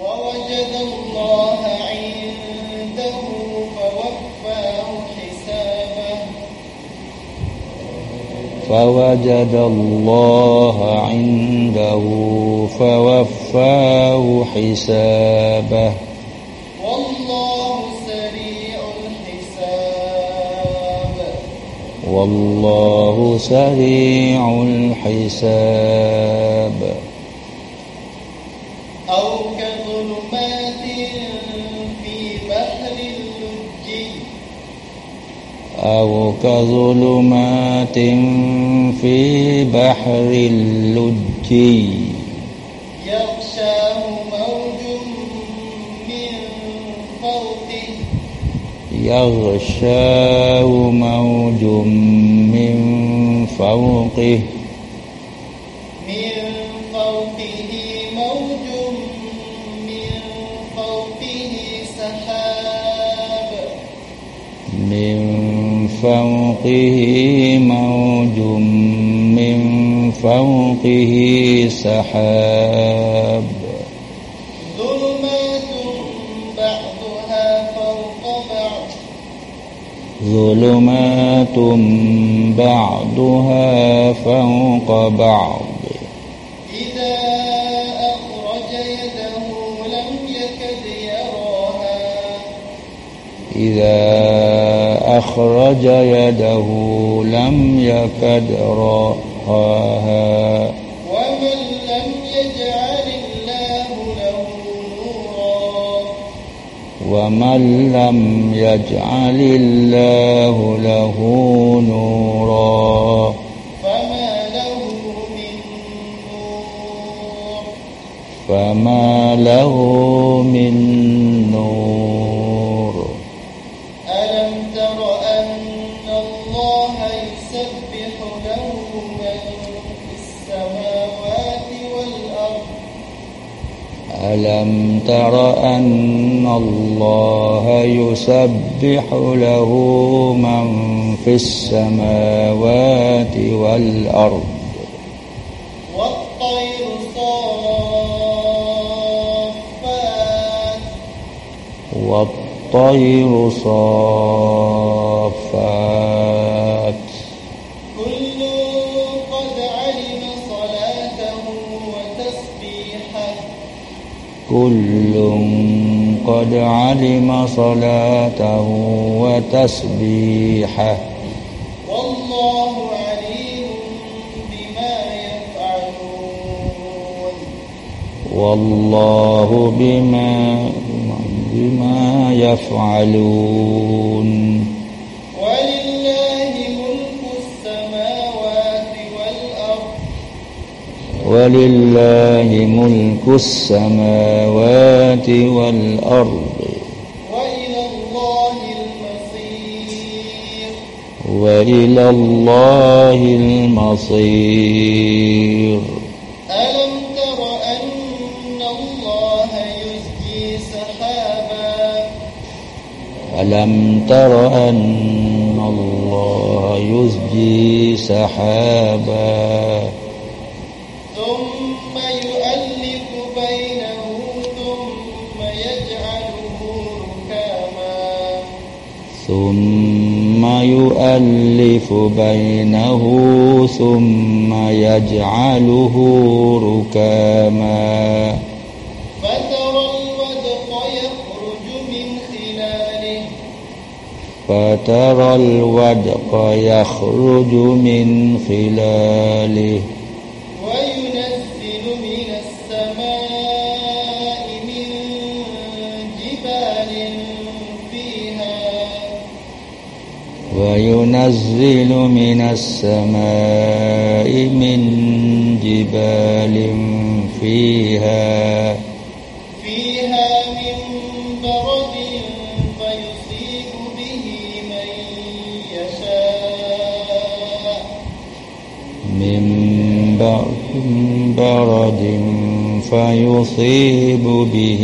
ووجد الله عنده فوفاه حسابه. فوجد الله عنده فوفاه حسابه. والله سريع الحساب. والله سريع الحساب. أو كظلمات في بحر اللجي يغشاه موج من فوقه. يغشاه موج من فوقه. من فوقه موج من فوقه سحاب. من فوقه موج من فوقه سحاب. ظلمات بعضها فوق بعض. ظلمات بعضها فوق بعض. إذا أخرج يده لم يكد راها. ومن لم يجعل الله له نورا. ومن لم يجعل الله له نورا. فما له من نور. فما له من نور. ألم تر أن الله يسبح له من في السماوات والأرض والطير صافات والطير صافات كل قد علم صلاته وتسبيحه. والله عليم بما يفعلون. والله بما بما يفعلون. ولله ملك السماوات والأرض وإلى الله المصير. وإلى الله المصير. ألم تر أن الله يزجي سحابا؟ ألم تر أن الله يزجي سحابا؟ ثم يؤلف بينه ثم يجعله ركاما. فترى الودق يخرج من خلاله. فترى الودق يخرج من خلاله. وينزل من السماء من جبال فيها فيها من برد فيصيب به من يشاء. من برد فيصيب به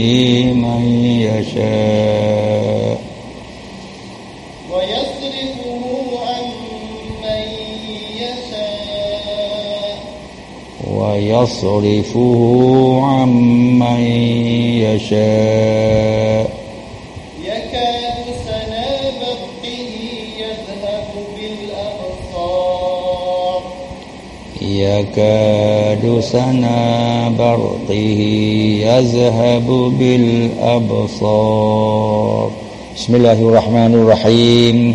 من يشاء. ويصرفه عمن يشاء. يكاد سنا برقه يذهب بالأبصار. يكاد سنا يذهب بالأبصار بسم الله الرحمن الرحيم.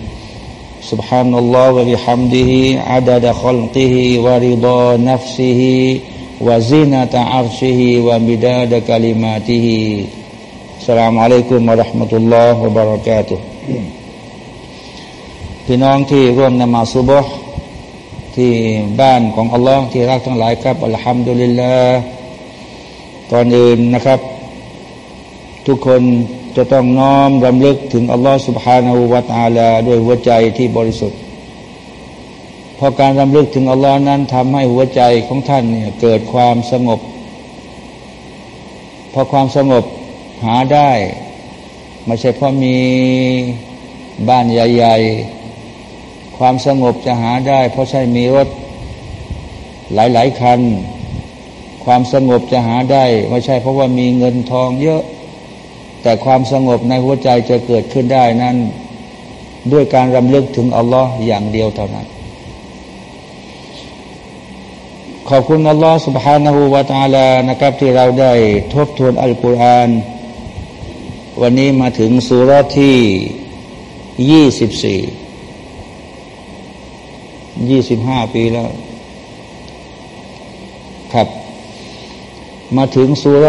سبحان الله وبحمده عدد خلقه ورضا نفسه وزنة عرشه ومداد كلماته السلام عليكم ورحمة الله وبركاته พี่น้องที่ร่วมนมาสุบฮ์ที่บ้านของอัลลอฮ์ที่รักทั้งหลายครับอัลฮัมดุลิลลาห์ก่อนอื่นนะครับ ทุกคน จะต้องน้อมรำลึกถึงอัลลอฮฺสุบฮานาอูวาตาลาด้วยหัวใจที่บริสุทธิ์พอการรำลึกถึงอัลลอฮฺนั้นทำให้หัวใจของท่านเนี่ยเกิดความสงบ พอความสงบหาได้ไม่ใช่เพราะมีบ้านใหญ่ๆ ความสงบจะหาได้ เพราะใช่มีรถหลายๆคัน ความสงบจะหาได้ ไม่ใช่เพราะว่ามีเงินทองเยอะ แต่ความสงบในหัวใจจะเกิดขึ้นได้นั้น ด้วยการรำลึกถึงอัลลอฮ์อย่างเดียวเท่านั้น ขอบคุณอัลลอฮ์ سبحانه และ تعالى นะครับที่เราได้ทบทวนอัลกุรอาน วันนี้มาถึงสุรที่ยี่สิบสี่ยี่สิบห้าปีแล้ว ครับ มาถึงสุร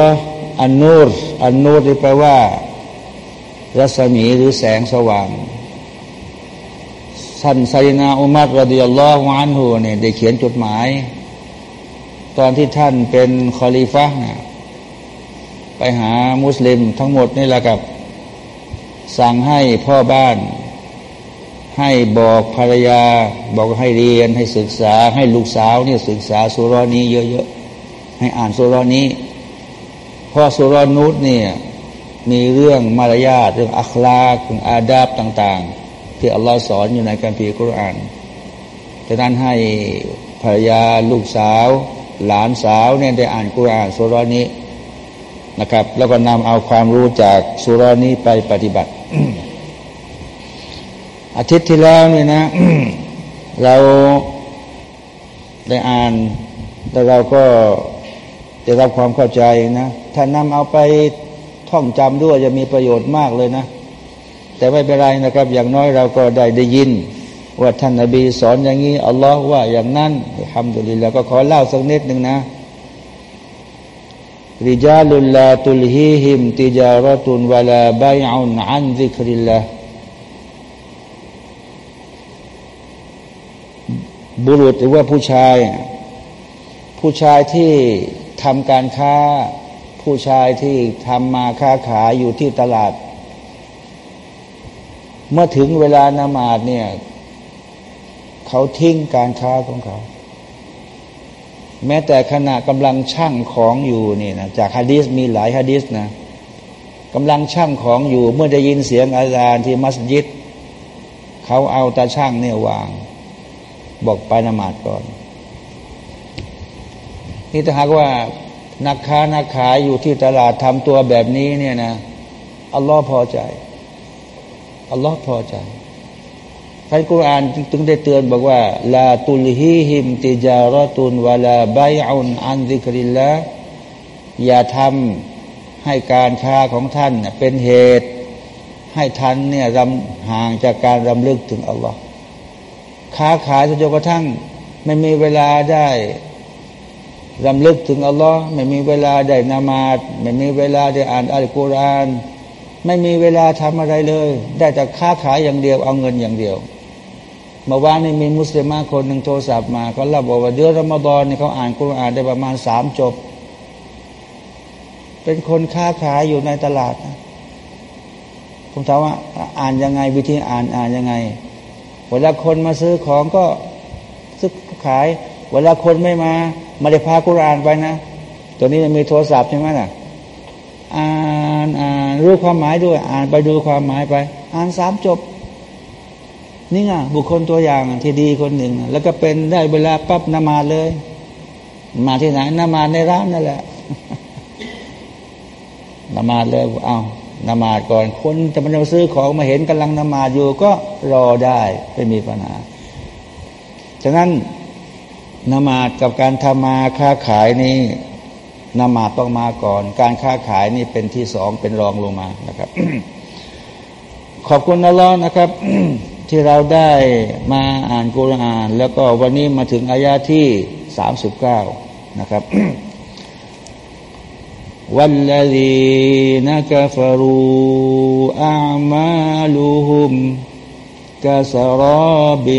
อันนูรอันนูรที่แปลว่า รัศมีหรือแสงสว่างท่านไซนาอุมัรรดิยัลลอฮุอันฮูเนี่ยได้เขียนจดหมาย ตอนที่ท่านเป็นคอลีฟะนะไปหามุสลิมทั้งหมดนี่แหละกับ สั่งให้พ่อบ้าน ให้บอกภรรยา บอกให้เรียนให้ศึกษา ให้ลูกสาวเนี่ยศึกษาสุรนี้เยอะๆให้อ่านสุรนี้ พราะสุรนุษเนี่ยมีเรื่องมารยาทเรื่องอัคลาเรื่องอาดาบต่าง ๆ ที่อัลลอฮ์สอนอยู่ในการพิคุรานจะนั้นให้ภรรยาลูกสาว หลานสาวเนี่ยได้อ่านกุรอานสุรนี้นะครับ แล้วก็นำเอาความรู้จากสุรนี้ไปปฏิบัติ อาทิตย์ที่แล้วเนี่ยนะ เราได้อ่านแล้วเราก็ จะรับความเข้าใจนะถ้านำเอาไปท่องจำด้วยจะมีประโยชน์มากเลยนะ แต่ไม่เป็นไรนะครับ อย่างน้อยเราก็ได้ได้ยิน ว่าท่านนาบีสอนอย่างนี้อัลลอฮ์ว่าอย่างนั้นทำดุลิแล้วก็ขอเล่าสักนิดหนึ่งนะริจาลุลลาตุลฮีฮิมติจารตุนวลาบายอุนอันซิคริลลาบุรุษหรือว่าผู้ชาย ผู้ชายที่ ทำการค้าผู้ชายที่ทำมาค้าขายอยู่ที่ตลาด เมื่อถึงเวลานมาดเนี่ยเขาทิ้งการค้าของเขา แม้แต่ขณะกำลังช่างของอยู่นี่นะจากฮะดีสมีหลายฮะดีสนะกำลังช่างของอยู่เมื่อได้ยินเสียงอาจารย์ที่มัสยิดเขาเอาตาช่างเนี่ยวาง บอกไปนมาดก่อน นี่ถ้าหากว่านักค้านักขายอยู่ที่ตลาดทำตัวแบบนี้เนี่ยนะอัลลอฮ์พอใจอัลลอฮ์พอใจท่านกุรอานจึงได้เตือนบอกว่าลาตุลฮีหิมติจารตุนวลาบายอุนอันซิกริลละอย่าทำให้การค้าของท่านเป็นเหตุ ให้ท่านเนี่ยรำห่างจากการรำลึกถึงอัลลอฮ์ค้าขายจนกระทั่ง ไม่มีเวลาได้ รำลึกถึงอัลลอฮ์ไม่มีเวลาได้นามาดไม่มีเวลาได้อ่านอัลกุรอานไม่มีเวลาทำอะไรเลย ได้แต่ค้าขายอย่างเดียวเอาเงินอย่างเดียวเมื่อวานนี้มีมุสลิมคนหนึ่งโทรศัพท์มาเขาเล่าบอกว่าเดือนรอมฎอนนี่เขาอ่านกุรอานได้ประมาณสามจบ เป็นคนค้าขายอยู่ในตลาดผมถามว่าอ่านยังไงวิธีอ่านอ่านยังไง เวลาคนมาซื้อของก็ซื้อขาย เวลาคนไม่มา ไม่ได้พากุรอานไปนะตัวนี้มีโทรศัพท์ใช่ไหมล่ะอ่านอ่านรู้ความหมายด้วย อ่านไปดูความหมายไป อ่านสามจบ นี่ไงบุคคลตัวอย่างที่ดีคนหนึ่ง แล้วก็เป็นได้เวลาปั๊บนมาเลย มาที่ไหนนมาในร้านนั่นแหละนมาเลยเอานมาก่อนคนจะมาซื้อของมาเห็นกำลังนมาอยู่ก็รอได้ไม่มีปัญหาฉะนั้น นมาดกับการทำมาค้าขายนี่นมาดต้องมาก่อน การค้าขายนี่เป็นที่สองเป็นรองลงมานะครับ ขอบคุณนะล้อนะครับ ที่เราได้มาอ่านกุรอาน แล้วก็วันนี้มาถึงอายาที่สามสิบเก้านะครับ والذي نكفروا أعمالهم كسراب าสรบิ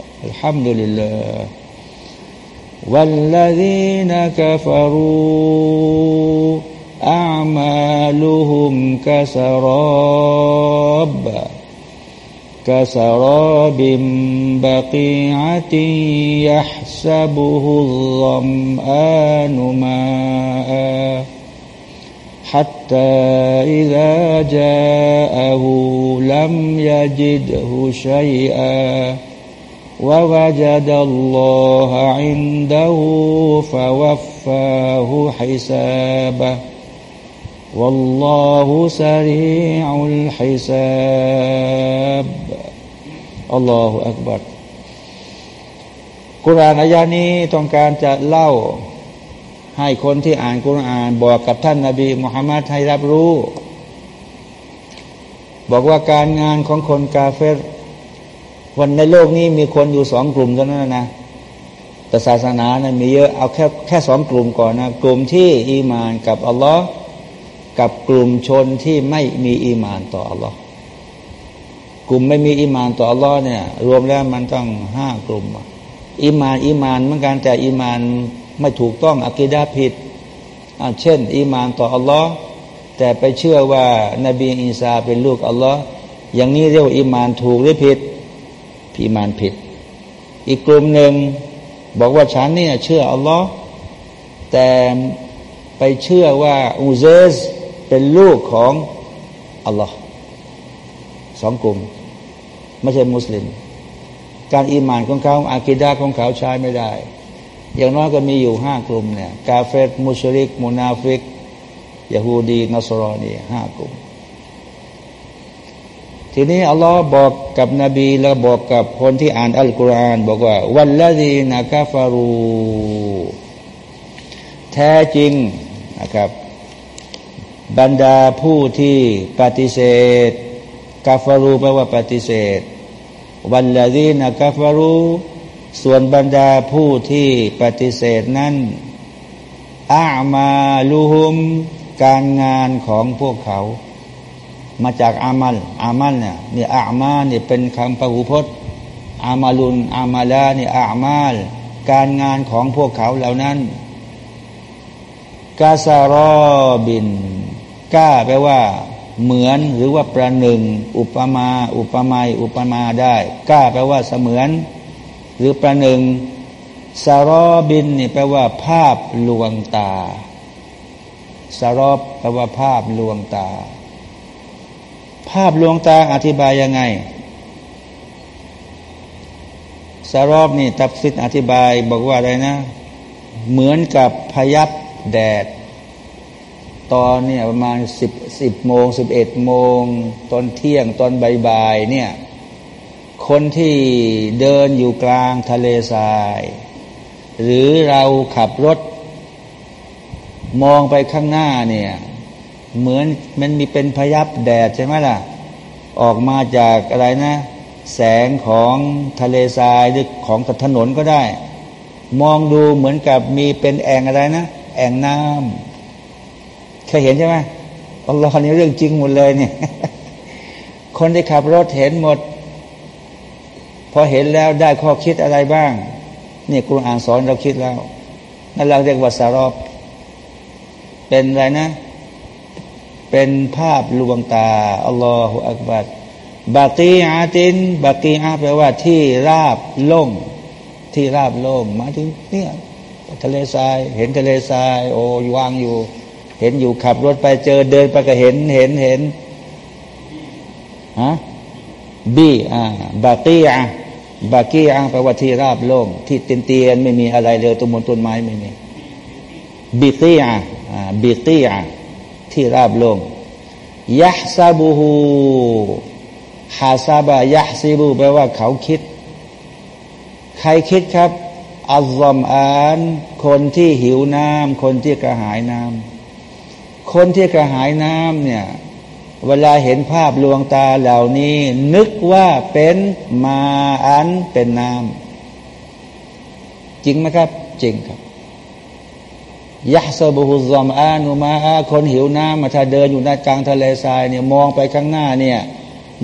الحمد لله. والذين كفروا أعمالهم كسراب كسراب بقيعة يحسبه الظمآن ماء حتى إذا جاءه لم يجده شيئا. ووجد الله عنده فوفاه حسابه والله سريع الحساب الله أكبر กุรานอายานี้ต้องการจะเล่าให้คนที่อ่านกุราน บอกกับท่านนาบีมุฮัมมัดให้รับรู้ บอกว่าการงานของคนกาเฟร วันในโลกนี้มีคนอยู่สองกลุ่มเท่านั้นนะแต่ศาสนานะมีเยอะเอาแค่แค่สองกลุ่มก่อนนะกลุ่มที่อีมานกับอัลลอฮ์กับกลุ่มชนที่ไม่มีอีมานต่ออัลลอฮ์กลุ่มไม่มีอีมานต่ออัลลอฮ์เนี่ยรวมแล้วมันต้องห้ากลุ่มอีมานอีมานเหมือนกันแต่อีมานไม่ถูกต้องอากิดาผิดเช่น อีมานต่ออัลลอฮ์แต่ไปเชื่อว่านาบีอีซาเป็นลูกอัลลอฮ์อย่างนี้เรียกว่าอีมานถูกหรือผิด อีมานผิด อีกกลุ่มหนึ่งบอกว่าฉันเนี่ยเชื่ออัลลอฮ์แต่ไปเชื่อว่าอูเซรเป็นลูกของอัลลอฮ์สองกลุ่ม ไม่ใช่มุสลิม การอีมานของเขาอากิดาของเขาใช้ไม่ได้ อย่างน้อยก็มีอยู่ห้ากลุ่มเนี่ยกาเฟรมุชริกมุนาฟิกยาฮูดีนัสรอนีห้ากลุ่ม ทีนี้อัลลอฮ์บอกกับนบีแล้วบอกกับคนที่อ่านอัลกุรอานบอกว่า وَالَّذِينَ كَفَرُواแท้จริงนะครับ บรรดาผู้ที่ปฏิเสธกาฟารูแปลว่าปฏิเสธ วันละดีนะกาฟารูส่วนบรรดาผู้ที่ปฏิเสธนั้นอามาลูฮุมการงานของพวกเขา มาจากอามัลอามัลเนี่ยเนี่ยอามาเนี่ยเป็นคำพหูพจน์อามาลุนอามาลานี่อามาลการงานของพวกเขาเหล่านั้นกาซารอบินก้าแปลว่า เหมือนหรือว่าประหนึ่ง อุปมา อุปไมยอุปมาได้ก้าแปลว่าเสมือน หรือประหนึ่งสารอบินนี่แปลว่า ภาพลวงตาสารอบแปลว่าภาพลวงตา ภาพลวงตาอธิบายยังไง สารอบนี่ตับสิทอธิบายบอกว่าอะไรนะ เหมือนกับพยับแดด ตอนเนี่ยประมาณสิบสิบโมงสิบเอ็ดโมง ตอนเที่ยงตอนบ่ายๆเนี่ยคนที่เดินอยู่กลางทะเลทราย หรือเราขับรถ มองไปข้างหน้าเนี่ย เหมือนมันมีเป็นพยับแดดใช่ไหมล่ะ ออกมาจากอะไรนะ แสงของทะเลทรายหรือของถนนก็ได้ มองดูเหมือนกับมีเป็นแอ่งอะไรนะ แอ่งน้ำเคยเห็นใช่ไหมอัลลอฮ์นี่เรื่องจริงหมดเลยเนี่ย คนที่ขับรถเห็นหมด พอเห็นแล้วได้ข้อคิดอะไรบ้างนี่ครูอ่านสอนเราคิดแล้วนั่นเราเรียกว่าสารอบ เป็นอะไรนะ เป็นภาพลวงตาอัลลอฮฺอักบัดบากีอาตินบากีอาแปลว่าที่ราบโล่งที่ราบโล่งมาถึงเนี่ยทะเลทรายเห็นทะเลทราย โอ้ยวางอยู่ เห็นอยู่ขับรถไปเจอเดินไปก็เห็นเห็นเห็นฮะบีอ่าบากีอาบากีอาแปลว่าที่ราบโล่งที่เตียนเตียนไม่มีอะไรเลยต้นมนต้นไม้ไม่มีบิกีอาบิกีอา ที่ราบลงยะซาบูฮูฮาซาบะยะซีบูแปลว่าเขาคิด ใครคิดครับอัลลอมอาน คนที่หิวน้ำคนที่กระหายน้ำคนที่กระหายน้ำเนี่ย เวลาเห็นภาพลวงตาเหล่านี้ นึกว่าเป็นมาอันเป็นน้ำจริงไหมครับ จริงครับ ยะซบุฮุซอมอานุมาอาคนหิวน้ำมาถ้าเดินอยู่ในกลางทะเลทรายเนี่ยมองไปข้างหน้าเนี่ย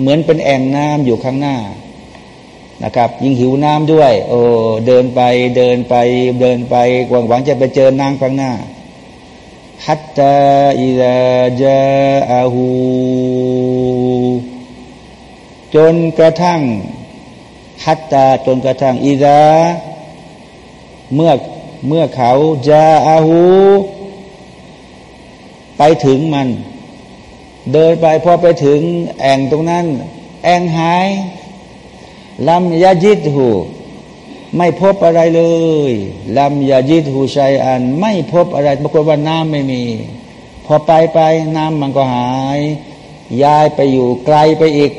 เหมือนเป็นแอ่งน้ำอยู่ข้างหน้านะครับ ยิ่งหิวน้ำด้วยโอ้เดินไปเดินไปเดินไปหวังหวังจะไปเจอน้ำข้างหน้าฮัตตาอิลาจาอาหูจนกระทั่งฮัตตาจนกระทั่งอิลาเมื่อ เมื่อเขาจาอาหูไปถึงมัน เดินไปพอไปถึงแอ่งตรงนั้น แอ่งหายลำยาจิตหูไม่พบอะไรเลยลำยาจิตหูชัยอัน ไม่พบอะไรปรากฏว่าน้ำไม่มี พอไปไปน้ำมันก็หาย ย้ายไปอยู่ไกลไปอีก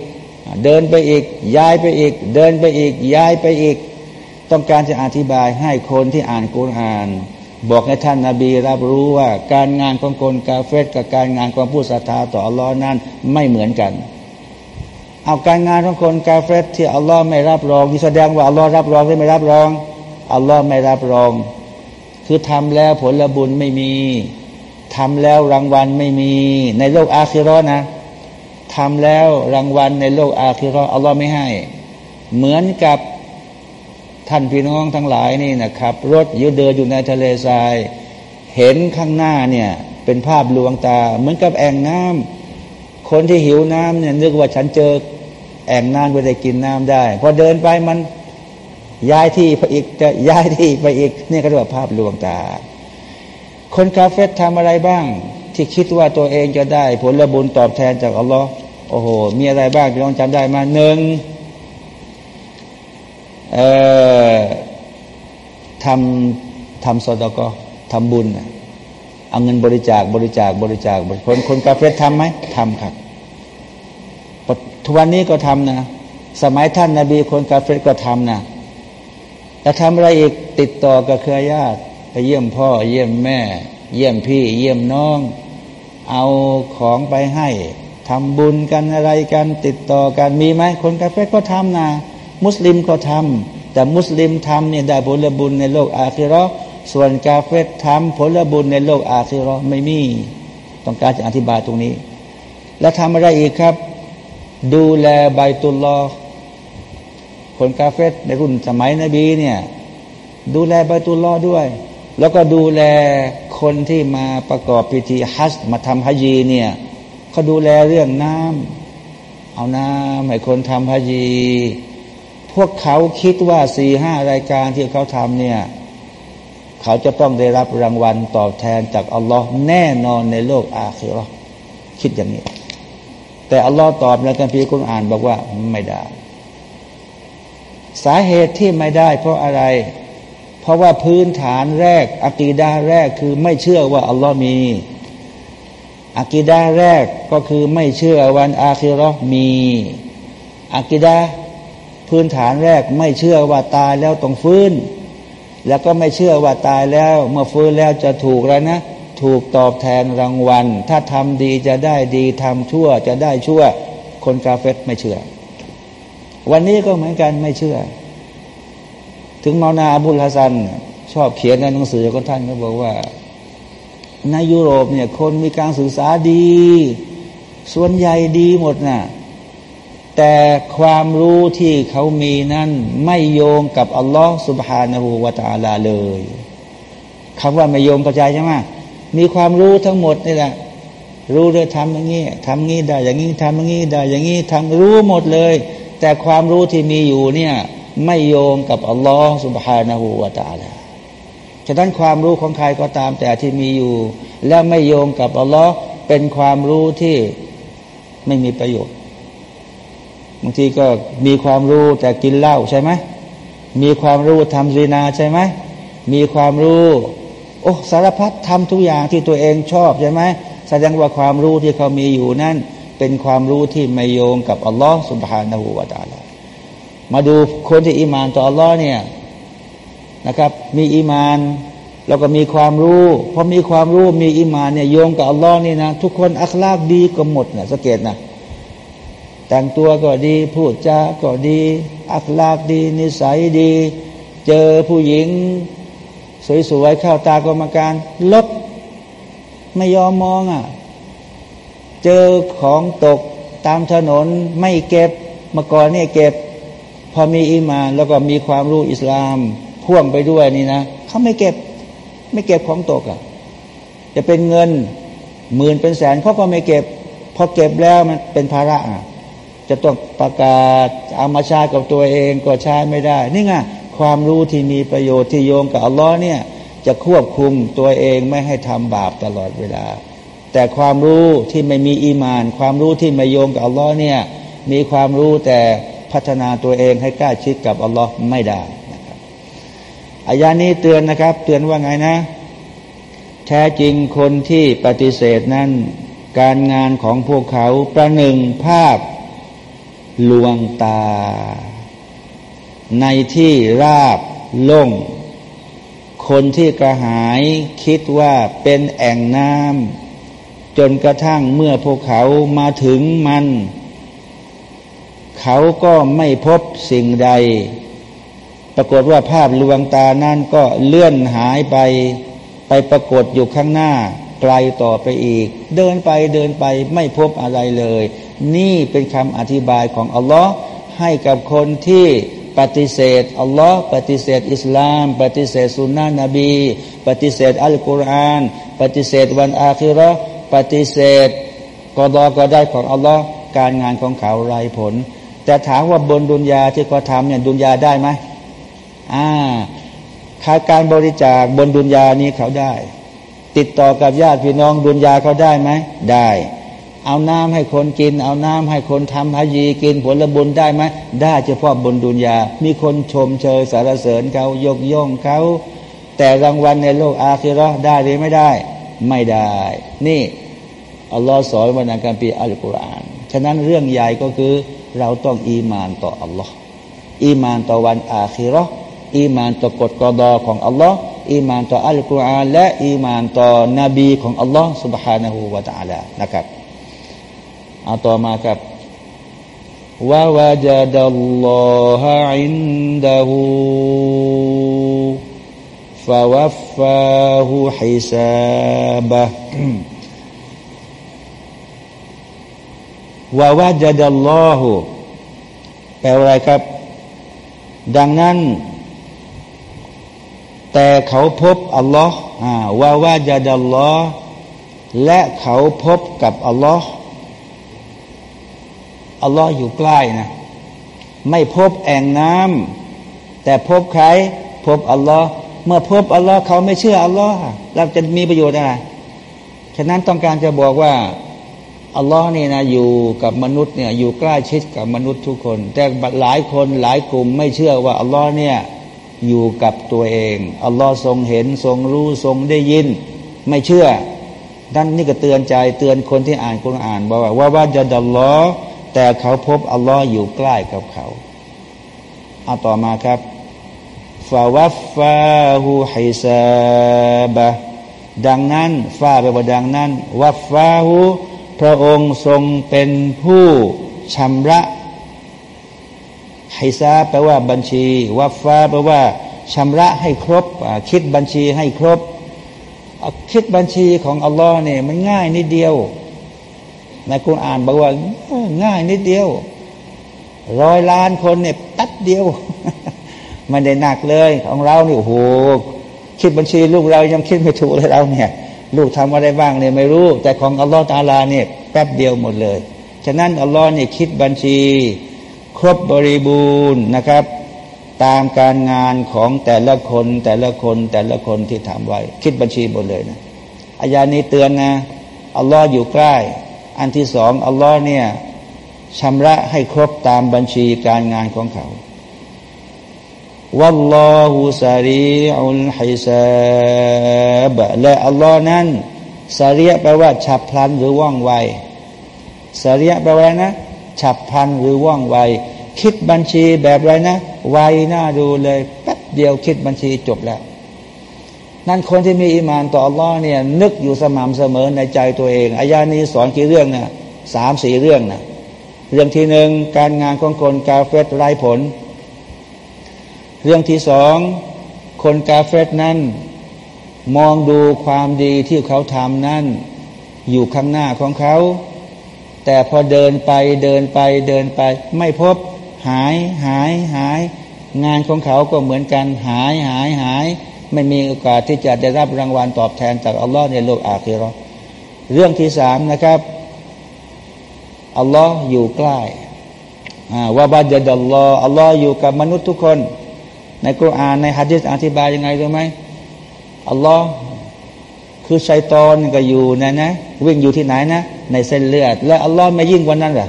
เดินไปอีก ย้ายไปอีก เดินไปอีก ย้ายไปอีก ต้องการจะอธิบายให้คนที่อ่านกุรอาน บอกให้ท่านนาบีรับรู้ว่าการงานของคนกาเฟตกับการงานของผู้ศรัทธาต่ออัลลอฮ์นั้นไม่เหมือนกัน เอาการงานของคนกาเฟตที่อัลลอฮ์ไม่รับรองที่แสดงว่าอัลลอฮ์รับรองหรือไม่รับรองอัลลอฮ์ไม่รับรอง คือทำแล้วผลบุญไม่มีทำแล้วรางวัลไม่มี ในโลกอาคิรอนะทำแล้วรางวัลในโลกอาคิรออัลลอฮ์ไม่ให้ เหมือนกับ ท่านพี่น้องทั้งหลายนี่นะครับ รถยืดเดินอยู่ในทะเลทราย เห็นข้างหน้าเนี่ยเป็นภาพลวงตา เหมือนกับแอ่งน้ำคนที่หิวน้ำเนี่ยนึกว่าฉันเจอแอ่งน้ำก็ได้กินน้ำได้ พอเดินไปมันย้ายที่ไปอีกจะย้ายที่ไปอีกนี่ก็เรียกว่าภาพลวงตา คนกาเฟตทำอะไรบ้าง ที่คิดว่าตัวเองจะได้ ผลบุญตอบแทนจากอัลลอฮ์โอ้โห มีอะไรบ้างพี่น้องจำได้มาหนึ่ง ทำทำสอดก็ทำบุญเอาเงินบริจาคบริจาคบริจาคคนคนกาเฟตทำไหมทำครับทุกวันนี้ก็ทำนะ สมัยท่านนาบีคนกาเฟตก็ทำนะแต่ทำอะไรอีกติดต่อกับเครือญาติไปเยี่ยมพ่อ เยี่ยมแม่ เยี่ยมพี่ เยี่ยมน้อง เอาของไปให้ทำบุญกันอะไรกันติดต่อกันมีไหมคนกาเฟตก็ทำนะ มุสลิมก็ทำแต่มุสลิมทำเนี่ยได้ผลบุญในโลกอาคิรอส่วนกาเฟตทำผลบุญในโลกอาคิรอไม่มี ต้องการจะอธิบายตรงนี้ แล้วทำอะไรอีกครับ ดูแลใบตุลลอคนกาเฟตในรุ่นสมัยนบีเนี่ยดูแลใบตุลลอด้วย แล้วก็ดูแลคนที่มาประกอบพิธีฮัจมาทำฮัจีเนี่ยเขาดูแลเรื่องน้ำเอาน้ำให้คนทำฮัจี พวกเขาคิดว่าสี่ห้ารายการที่เขาทำเนี่ย เขาจะต้องได้รับรางวัลตอบแทนจากอัลลอฮ์แน่นอนในโลกอาคิรอคิดอย่างนี้ แต่อัลลอฮ์ตอบในคัมภีร์คุรอานบอกว่าไม่ได้ สาเหตุที่ไม่ได้ เพราะอะไร เพราะว่าพื้นฐานแรกอักีดาแรกคือไม่เชื่อว่าอัลลอฮ์มีอักีดาแรกก็คือไม่เชื่อวันอาคิรอมีอักีดา พื้นฐานแรกไม่เชื่อว่าตายแล้วต้องฟื้น แล้วก็ไม่เชื่อว่าตายแล้ว เมื่อฟื้นแล้วจะถูกแล้วนะ ถูกตอบแทนรางวัล ถ้าทำดีจะได้ดีทำชั่วจะได้ชั่ว คนกาเฟตไม่เชื่อ วันนี้ก็เหมือนกันไม่เชื่อ ถึงมานาอบุลฮัสัน ชอบเขียนในหนังสือของท่านก็บอกว่าในยุโรปเนี่ยคนมีการศึกษาดี ส่วนใหญ่ดีหมดนะ่ะ แต่ความรู้ที่เขามีนั้นไม่โยงกับอัลลอฮ์สุบฮานาหูวาตาลาเลยคำว่าไม่โยงเข้าใจใช่ไหมมีความรู้ทั้งหมดนี่แหละ รู้เลยทำอย่างนี้ทำงี้ได้ อย่างนี้ทำอย่างนี้ได้ อย่างนี้ทำรู้หมดเลย แต่ความรู้ที่มีอยู่เนี่ยไม่โยงกับอัลลอฮ์สุบฮานาหูวาตาลาฉะนั้นความรู้ของใครก็ตามแต่ที่มีอยู่ และไม่โยงกับอัลลอฮ์เป็นความรู้ที่ไม่มีประโยชน์ บางทีก็มีความรู้แต่กินเหล้าใช่ไหมมีความรู้ทำซีนาใช่ไหมมีความรู้โอ้สารพัดทำทุกอย่างที่ตัวเองชอบใช่ไหมแสดงว่าความรู้ที่เขามีอยู่นั่นเป็นความรู้ที่ไม่โยงกับอัลลอฮ์สุบฮานาหูวาตาลามาดูคนที่อิมานต่ออัลลอฮ์เนี่ยนะครับ มีอีมานแล้วก็มีความรู้พอมีความรู้มีอีมานเนี่ยโยงกับอัลลอฮ์นี่นะทุกคนอัคลากดีก็หมดนะสังเกตนะ แต่งตัวก็ดี พูดจาก็ดี อัคลากดี นิสัยดี เจอผู้หญิง สวยๆเข้าตากรรมการ ลบ ไม่ยอมมองอะ เจอของตกตามถนนไม่เก็บมาก่อนเนี่ยเก็บ พอมีอีมานแล้วก็มีความรู้อิสลามพ่วงไปด้วยนี่นะเขาไม่เก็บไม่เก็บของตกอะจะเป็นเงินหมื่นเป็นแสนเขาก็ไม่เก็บพอเก็บแล้วมันเป็นภาระอะ จะต้องประกาศเอามาใช้กับตัวเองก็ใช้ไม่ได้ นี่ไงความรู้ที่มีประโยชน์ที่โยงกับอัลลอฮ์เนี่ยจะควบคุมตัวเองไม่ให้ทำบาปตลอดเวลา แต่ความรู้ที่ไม่มีอีมาน ความรู้ที่ไม่โยงกับอัลลอฮ์เนี่ยมีความรู้แต่พัฒนาตัวเองให้กล้าชิดกับอัลลอฮ์ไม่ได้นะครับอายานี้เตือนนะครับ เตือนว่าไงนะ แท้จริงคนที่ปฏิเสธนั้น การงานของพวกเขาประหนึ่งภาพ ลวงตา ในที่ราบล่ง คนที่กระหายคิดว่าเป็นแอ่งน้ำจนกระทั่งเมื่อพวกเขามาถึงมัน เขาก็ไม่พบสิ่งใด ปรากฏว่าภาพลวงตานั้นก็เลื่อนหายไป ไปปรากฏอยู่ข้างหน้าไกลต่อไปอีก เดินไปเดินไปไม่พบอะไรเลย นี่เป็นคำอธิบายของอัลลอฮ์ให้กับคนที่ปฏิเสธอัลลอฮ์ปฏิเสธอิสลาม ปฏิเสธสุนนะนบี ปฏิเสธอัลกุรอานปฏิเสธวันอาคิรอปฏิเสธกอดอก็ได้ของอัลลอฮ์การงานของเขาไรผล แต่ถามว่าบนดุนยาที่เขาทำเนี่ยดุนยาได้ไหมอ่าขาการบริจาคบนดุนยานี้เขาได้ ติดต่อกับญาติพี่น้องดุนยาเขาได้ไหมได้ เอาน้ำให้คนกิน เอาน้ำให้คนทำฮายีกินผลบุญได้ไหมได้เฉพาะบนดุนยา มีคนชมเชยสารเสริญเขายกย่องเขา แต่รางวัลในโลกอาคิรอได้หรือไม่ได้ ไม่ได้ นี่อัลลอฮ์สอนวันในการปีอัลกุรอาน ฉะนั้นเรื่องใหญ่ก็คือเราต้องอีมานต่ออัลลอฮ์อีมานต่อวันอาคิรออีมานต่อกฎกอดอของอัลลอฮ์อีมานต่ออัลกุรอานและอีมานต่อนบีของอัลลอฮ์ سبحانه และ تعالى นะครับ เอาต่อมาครับوَوَجَدَ اللَّهَ عِندَهُ فَوَفَّاهُฮูฮิซาบะวะวะจัดัลลอฮุแปลว่าอะไรครับ ดังนั้น แต่เขาพบอัลลอฮ์ว่าว่าจะดัลลอฮ์และเขาพบกับอัลลอฮ์ อัลลอฮ์อยู่ใกล้นะไม่พบแอ่งน้ำแต่พบใคร พบอัลลอฮ์เมื่อพบอัลลอฮ์เขาไม่เชื่ออัลลอฮ์เราจะมีประโยชน์อะไรฉะนั้นต้องการจะบอกว่าอัลลอฮ์นี่นะอยู่กับมนุษย์เนี่ยอยู่ใกล้ชิดกับมนุษย์ทุกคน แต่หลายคนหลายกลุ่มไม่เชื่อว่าอัลลอฮ์เนี่ยอยู่กับตัวเองอัลลอฮ์ทรงเห็นทรงรู้ทรงได้ยิน ไม่เชื่อดันนี่ก็เตือนใจเตือนคนที่อ่านคุรอ่านบอกว่าว่าว่าจะดัลลอ แต่เขาพบอัลลอฮ์อยู่ใกล้กับเขาเอาต่อมาครับฟาวัฟฟาหูไฮซาบะดังนั้นฟาไปว่าดังนั้นวัฟฟาหูพระองค์ทรงเป็นผู้ชำระไฮซาแปลว่าบัญชี วัฟฟาแปลว่าชำระให้ครบคิดบัญชีให้ครบคิดบัญชีของอัลลอฮ์เนี่ยมันง่ายนิดเดียว ในคุณอ่านบอกว่า ง่ายนิดเดียวร้อยล้านคนเนี่ยตัดเดียวมันได้หนักเลยของเราเนี่ยโอ้โหคิดบัญชีลูกเรายังคิดไม่ถูกเลยเราเนี่ย ลูกทำอะไรบ้างเนี่ยไม่รู้ แต่ของอัลลอฮ์ตาลาเนี่ยแป๊บเดียวหมดเลย ฉะนั้นอัลลอฮ์เนี่ยคิดบัญชี ครบบริบูรณ์นะครับ ตามการงานของแต่ละคนแต่ละคนแต่ละคนที่ทำไว้ คิดบัญชีหมดเลยนะอายานี้เตือนนะอัลลอฮ์อยู่ใกล้ อันที่สองอัลลอฮ์เนี่ยชำระให้ครบตามบัญชีการงานของเขาวัลลอฮุสารีอุลฮิซาบและอัลลอฮ์นั้นสารีแปลว่าฉับพลันหรือว่องไวสารีแปลว่านะฉับพลันหรือว่องไว คิดบัญชีแบบไรนะ ไวน่าดูเลยแป๊บเดียวคิดบัญชีจบแล้ว นั่นคนที่มีอิมานต่ออัลลอฮ์เนี่ยนึกอยู่สม่ำเสมอในใจตัวเองอายานี้สอนกี่เรื่องนะสามสี่เรื่องนะเรื่องที่หนึ่งการงานของคนกาเฟตไร้ผล เรื่องที่สองคนกาเฟตนั้นมองดูความดีที่เขาทำนั้นอยู่ข้างหน้าของเขา แต่พอเดินไปเดินไปเดินไป ไม่พบหายหายหาย งานของเขาก็เหมือนกันหายหายหาย ไม่มีโอกาสที่จะได้รับรางวัลตอบแทนจากอัลลอฮ์ในโลกอาคีรอเรื่องที่สามนะครับอัลลอฮ์อยู่ใกล้ว่าบัจดัลลอฮ์อัลลอฮ์อยู่กับมนุษย์ทุกคน ในกุรอานในฮะดิษอธิบายยังไงรู้ไหมอัลลอฮ์คือชัยตอนก็อยู่นะนะ วิ่งอยู่ที่ไหนนะ ในเส้นเลือด และอัลลอฮ์ไม่ยิ่งกว่านั้นหรอ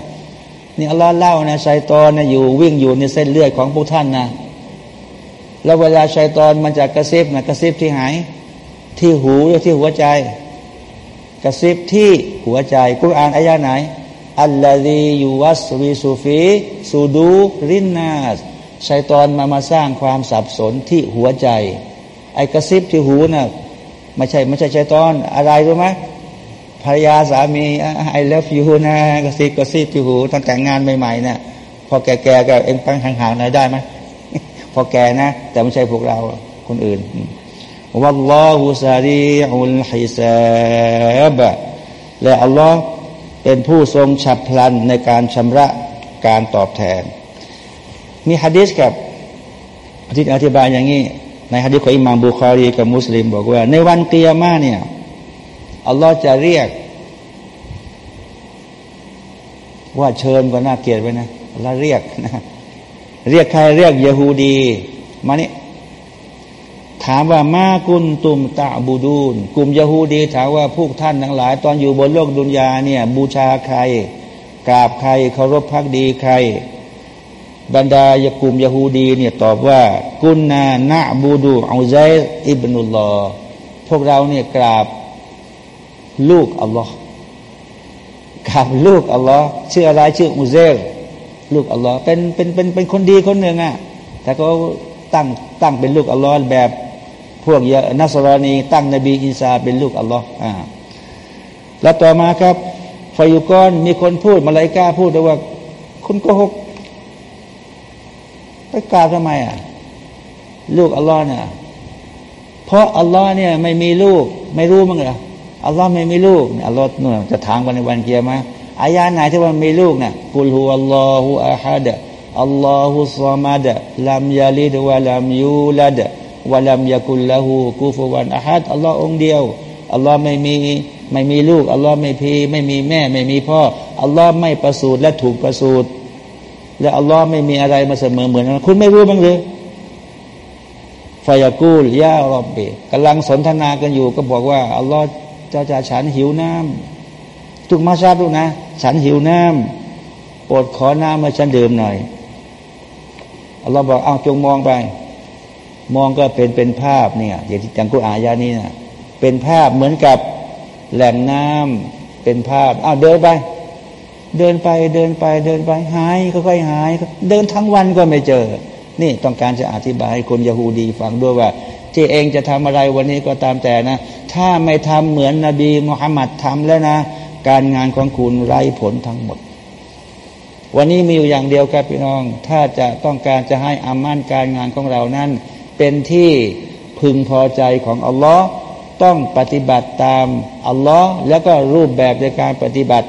นี่อัลลอฮ์เล่านะชัยตอนนะอยู่วิ่งอยู่ในเส้นเลือดของพวกท่านนะ แล้วเวลาชัยตอนมันจะกระซิบนะกระซิบที่หายที่หูหรือที่หัวใจ กระซิบที่หัวใจกุรอานอายาไหนอัลลอฮียูวัสวีซูฟีซูดูรินนาสชัยตอนมามาสร้างความสับสนที่หัวใจ ไอ้กระซิบที่หูนะ่ะไม่ใช่ไม่ใช่ชัยตอนอะไรรู้ไหมภรรยาสามี I love you นะกระซิบกระซิบที่หูตอนแต่งงานใหม่ๆนะ่ะพอแก่ๆก็เอ็งปังห่างๆหน่อยได้ไหม พอแก่นะ แต่ไม่ใช่พวกเราคนอื่นوَاللَّهُ سَرِيعُ الْحِسَابِ และอัลลอฮ์เป็นผู้ทรงฉับพลันในการชำระการตอบแทน มีฮะดิษกับที่อธิบายอย่างนี้ ในฮะดิษของอิหม่ามบุคารีกับมุสลิม บอกว่า ในวันเกียมาเนี่ยอัลลอฮ์จะเรียก ว่าเชิญก็น่าเกลียดไว้นะแล้วเรียกนะ เรียกใครเรียกยะฮูดี มานี่ถามว่ามากุนตุมตะบูดูนกลุ่มยะฮูดี ถามว่าพวกท่านทั้งหลาย ตอนอยู่บนโลกดุนยาเนี่ย บูชาใคร กราบใครเคารพพักดีใคร บรรดายกลุ่มยาฮูดีเนี่ยตอบว่ากุนนานะบูดูอัลไซอิบนุลลอพวกเราเนี่ยกราบลูกอัลลอฮ์กราบลูกอัลลอฮ์ชื่ออะไรชื่ออุเซล ลูกอัลลอฮ์เป็นเป็นเป็นเป็นคนดีคนหนึ่งอะแต่ก็ตั้งตั้งเป็นลูกอัลลอฮ์แบบพวกยานัสรานีตั้งนบีอิสาเป็นลูกอัลลอฮ์อ่าแล้วต่อมาครับฟายุกอนมีคนพูดมาลายกาพูดว่า คุณโกหกไปกราบทำไมอะลูกอัลลอฮ์เนี่ยเพราะอัลลอฮ์เนี่ยไม่มีลูก ไม่รู้มั้งเหรออัลลอฮ์ไม่มีลูกอัลลอฮ์เนี่ยจะถามกันในวันเกียร์มา อายาไหนที่ว่ามีลูกนี่ยกุลฮุอัลลอฮุอาฮัดอัลลอฮุสซามัดลัมยาลิดวะลัมยูลัดวะลัมยากุลละหูกูฟวันอะฮัดอัลลอฮ์องเดียวอัลลอฮ์ไม่มีไม่มีลูกอัลลอฮ์ไม่พีไม่มีแม่ ไม่มีพ่ออัลลอฮ์ไม่ประสูติและถูกประสูติและอัลลอฮ์ไม่มีอะไรมาเสมอเหมือนกันคุณไม่รู้บ้างเลยฟายากูลย่ารอบเบกำลังสนทนากันอยู่ ก็บอกว่าอัลลอฮ์เจ้าจะฉันหิวน้ำทุกมาชาบลูนะ ฉันหิวน้ำโปรดขอน้ำมาฉันดื่มหน่อยอัลลอฮ์บอกเอาจงมองไป มองก็เป็นเป็นภาพเนี่ยอย่างที่จังกุอายานี่นะเป็นภาพเหมือนกับแหล่งน้ำเป็นภาพเอาเดินไป เดินไปเดินไปเดินไปหายค่อยๆหาย เดินทั้งวันก็ไม่เจอ นี่ต้องการจะอธิบายให้คนยะฮูดีฟังด้วยว่าที่เองจะทำอะไรวันนี้ก็ตามแต่นะ ถ้าไม่ทำเหมือนนบีมุฮัมมัดทำแล้วนะ การงานของคุณไร้ผลทั้งหมด วันนี้มีอยู่อย่างเดียวครับพี่น้อง ถ้าจะต้องการจะให้อามั่นการงานของเรานั้น เป็นที่พึงพอใจของอัลลอฮ์ต้องปฏิบัติตามอัลลอฮ์แล้วก็รูปแบบในการปฏิบัติ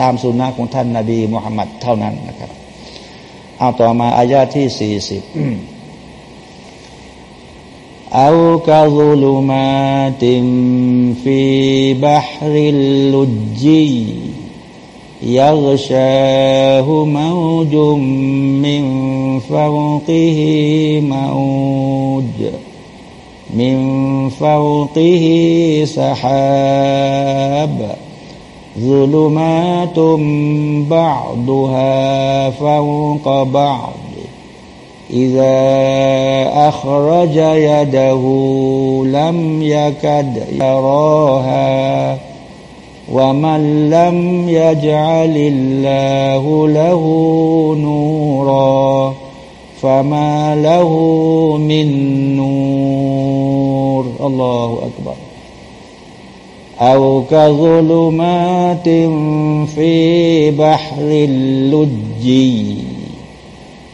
ตามสุนนะของท่านนาบีมุฮัมมัดเท่านั้นนะครับเอาต่อมาอายาที่สี่สิบ أو كظلمات في بحر اللجي يغشاه موج من فوقه موج من فوقه سحاب ظلمات بعضها فوق بعض إذا أخرج يده لم يكد يراها ومن لم يجعل الله له نورا فما له من نور. الله أكبر. أو كظلمات في بحر اللج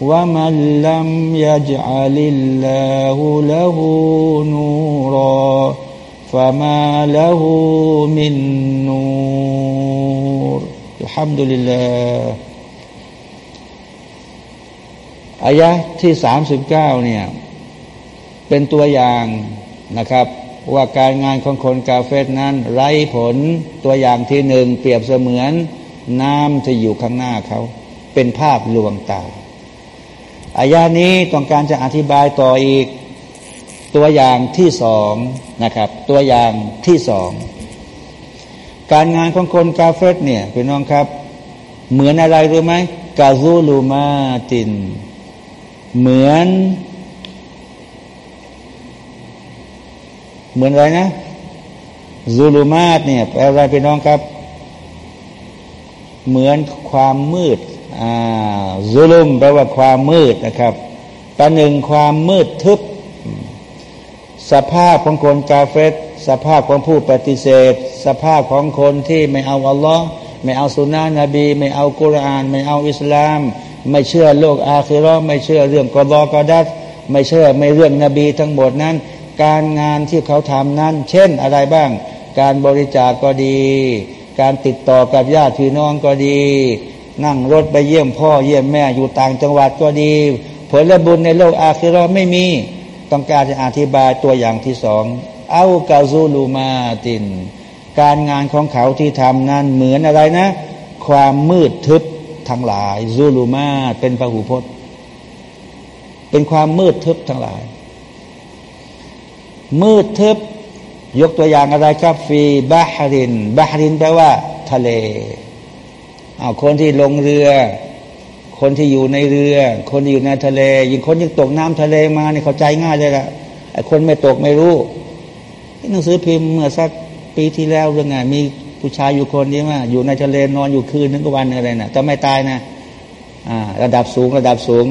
ومن لم يجعل الله له نورا فما له من نور الحمد لله อายะที่สามสิบเก้าเนี่ย เป็นตัวอย่างนะครับ ว่าการงานของคนกาเฟสนั้น ไร้ผลตัวอย่างที่หนึ่งเปรียบเสมือนน้ำที่อยู่ข้างหน้าเขา เป็นภาพลวงตา อายานี้ต้องการจะอธิบายต่ออีก ตัวอย่างที่สองนะครับ ตัวอย่างที่สอง การงานของคนกาเฟสเนี่ยพี่น้องครับ เหมือนอะไรรู้ไหมกาซูลูมาติน เหมือน เหมือนอะไรนะซูลูมาตเนี่ยแปลอะไรพี่น้องครับ เหมือนความมืด อ่าซูลุมแปลว่าความมืดนะครับประหนึ่งความมืดทึบ สภาพของคนกาเฟตสภาพของผู้ปฏิเสธ สภาพของคนที่ไม่เอาอัลลอฮ์ไม่เอาสุนนะนบี ไม่เอากุราน ไม่เอาอิสลาม ไม่เชื่อโลกอาคิรอไม่เชื่อเรื่องกบกดัดไม่เชื่อไม่เรื่องนบีทั้งหมดนั้น การงานที่เขาทำนั้น เช่นอะไรบ้าง การบริจาคกก็ดี การติดต่อกับญาติพี่น้องก็ดี นั่งรถไปเยี่ยมพ่อเยี่ยมแม่อยู่ต่างจังหวัดก็ดี ผลบุญในโลกอาคิรอไม่มี ต้องการจะอธิบายตัวอย่างที่สองเอากาซูลูมาติน การงานของเขาที่ทำนั้นเหมือนอะไรนะ ความมืดทึบทั้งหลายซูลูมาเป็นพหูพจน์ เป็นความมืดทึบทั้งหลาย มืดทึบยกตัวอย่างอะไรครับฟีบาฮรินบาฮรินแปลว่า ทะเล อาคนที่ลงเรือ คนที่อยู่ในเรือ คนที่อยู่ในทะเล ยิงคนยิงตกน้ำทะเลมาเนี่ยเข้าใจง่ายเลยละไอ้คนไม่ตกไม่รู้หนังสือพิมพ์เมื่อสักปีที่แล้วเรื่องไงมีผู้ชายอยู่คนนี้ว่าอยู่ในทะเลนอนอยู่คืนนึงก็วันอะไรนะจะไม่ตายนะอ่าระดับสูงระดับสูง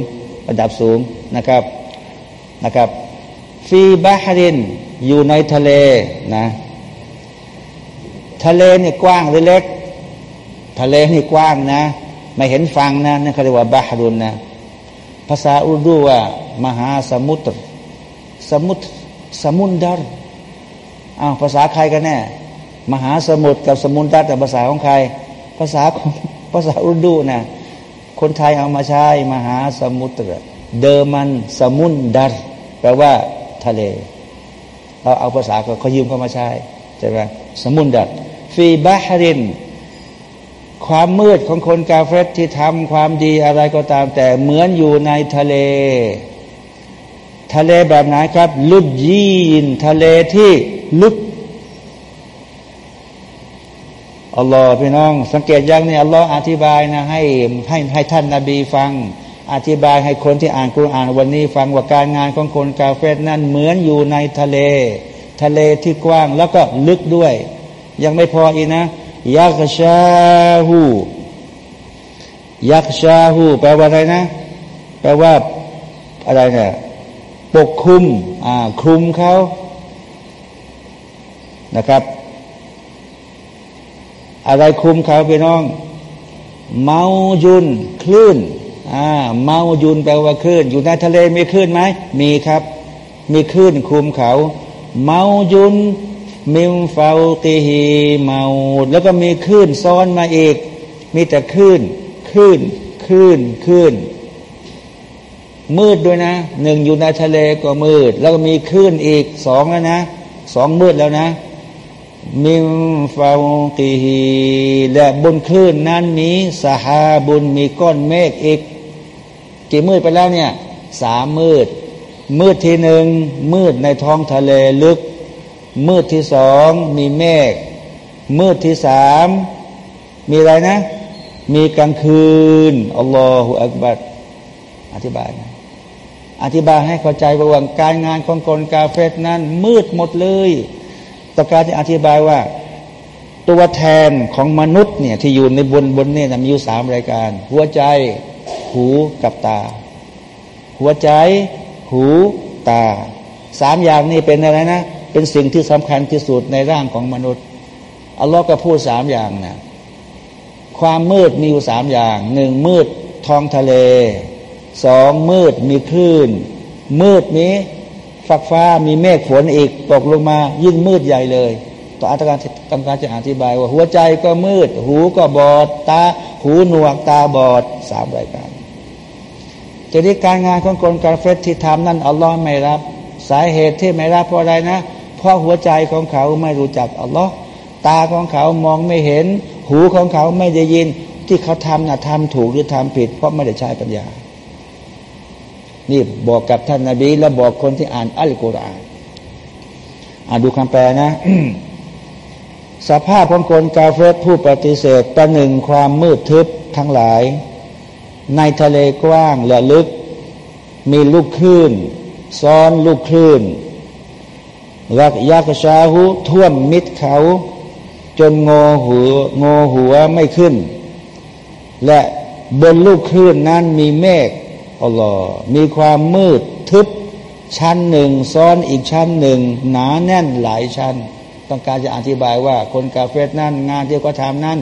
ระดับสูงนะครับนะครับฟีบาฮารินอยู่ในทะเลนะ ทะเลเนี่ยกว้างหรือเล็ก ทะเลนี่กว้างนะ ไม่เห็นฟังนะนั่นเขาเรียกว่าบาฮรุนนะภาษาอุรดูว่ามหาสมุทรสมุทรสมุนดารอ้าวภาษาใครกันแน่มหาสมุทรกับสมุนดารแต่ภาษาของใคร ภาษาของภาษาอุรดูนะคนไทยเอามาใช้มหาสมุทรเดิมันสมุนดารแปลว่าทะเล เราเอาภาษาเขายืมเข้ามาใช้ใช่ไหมสมุนดารฟีบาฮริน ความมืดของคนกาเฟตที่ทำความดีอะไรก็ตามแต่เหมือนอยู่ในทะเล ทะเลแบบไหนครับ ลุดยีนทะเลที่ลุดอัลลอฮ์พี่น้อง สังเกตยังนี่อัลลอฮ์อธิบายนะให้ให้ให้ท่านนาบีฟัง อธิบายให้คนที่อ่านกุรอานวันนี้ ฟังว่าการงานของคนกาเฟตนั้นเหมือนอยู่ในทะเล ทะเลที่กว้างแล้วก็ลึกด้วย ยังไม่พออีกนะ ยักชาหูยักชาหูแปลว่าอะไรนะ แปลว่าอะไรเนี่ยปกคลุมอ่าคลุมเขานะครับ อะไรคลุมเขาพี่น้อง เมายุนคลื่นอ่าเมายุนแปลว่าคลื่น อยู่ในทะเลมีคลื่นไหมมีครับ มีคลื่นคลุมเขา เมายุน มิมฟาติฮีเมาแล้วก็มีคลื่นซ้อนมาอีก มีแต่คลื่นคลื่นคลื่นคลื่นมืดด้วยนะหนึ่งอยู่ในทะเลก็มืด แล้วก็มีคลื่นอีกสองแล้วนะสองมืดแล้วนะ มิมฟาติฮีและบนคลื่นนั้นมีสหาบุญมีก้อนเมฆอีก กี่มืดไปแล้วเนี่ยสามมืด มืดทีหนึ่งมืดในท้องทะเลลึก มืดที่สองมีเมฆมืดที่สามมีอะไรนะ มีกลางคืนอัลลอฮฺอักบัดอธิบายนะอธิบายให้เข้าใจว่าการงานของคนกาเฟตนั้น มืดหมดเลยต่อการที่อธิบายว่า ตัวแทนของมนุษย์เนี่ยที่อยู่ในบนบนเนี่ยมีอยู่สามรายการ หัวใจหูกับตา หัวใจ หูตาสามอย่างนี้เป็นอะไรนะ เป็นสิ่งที่สำคัญที่สุดในร่างของมนุษย์อัลลอฮ์ก็พูดสามอย่างนะความมืดมีอยู่สามอย่างหนึ่งมืดท้องทะเลสองมืดมีคลื่น มืดมีฝักฟ้ามีเมฆฝนอีกตกลงมายิ่งมืดใหญ่เลยต่ออาการต้องการจะอธิบายว่าหัวใจก็มืด หูก็บอด ตา หูหนวกตาบอดสามรายการจะนี้การงานของคนกาเฟตที่ทำนั้นอัลลอฮ์ไม่รับ สาเหตุที่ไม่รับเพราะอะไรนะ เพราะหัวใจของเขาไม่รู้จักอัลลอฮ์ตาของเขามองไม่เห็น หูของเขาไม่ได้ยิน ที่เขาทำนะ่ะทำถูกหรือทำผิด เพราะไม่ได้ใช้ปัญญา นี่บอกกับท่านนาบีและบอกคนที่อ่านอัลกุรอานอ่านดูคำแปลนะสภาพของคนกาเฟตผู้ปฏิเสธประหนึ่งความมืดทึบทั้งหลาย ในทะเลกว้างและลึก มีลูกคลื่น ซ้อนลูกคลื่น รักยักชาหูท่วมมิดเขา จนงอหัวงอหัวไม่ขึ้น และบนลูกคลื่นนั้นมีเมฆอัลลอฮ์มีความมืดทึบชั้นหนึ่งซ้อนอีกชั้นหนึ่ง หนาแน่นหลายชั้น ต้องการจะอธิบายว่าคนกาเฟตนั้นงานที่เขาทำนั้น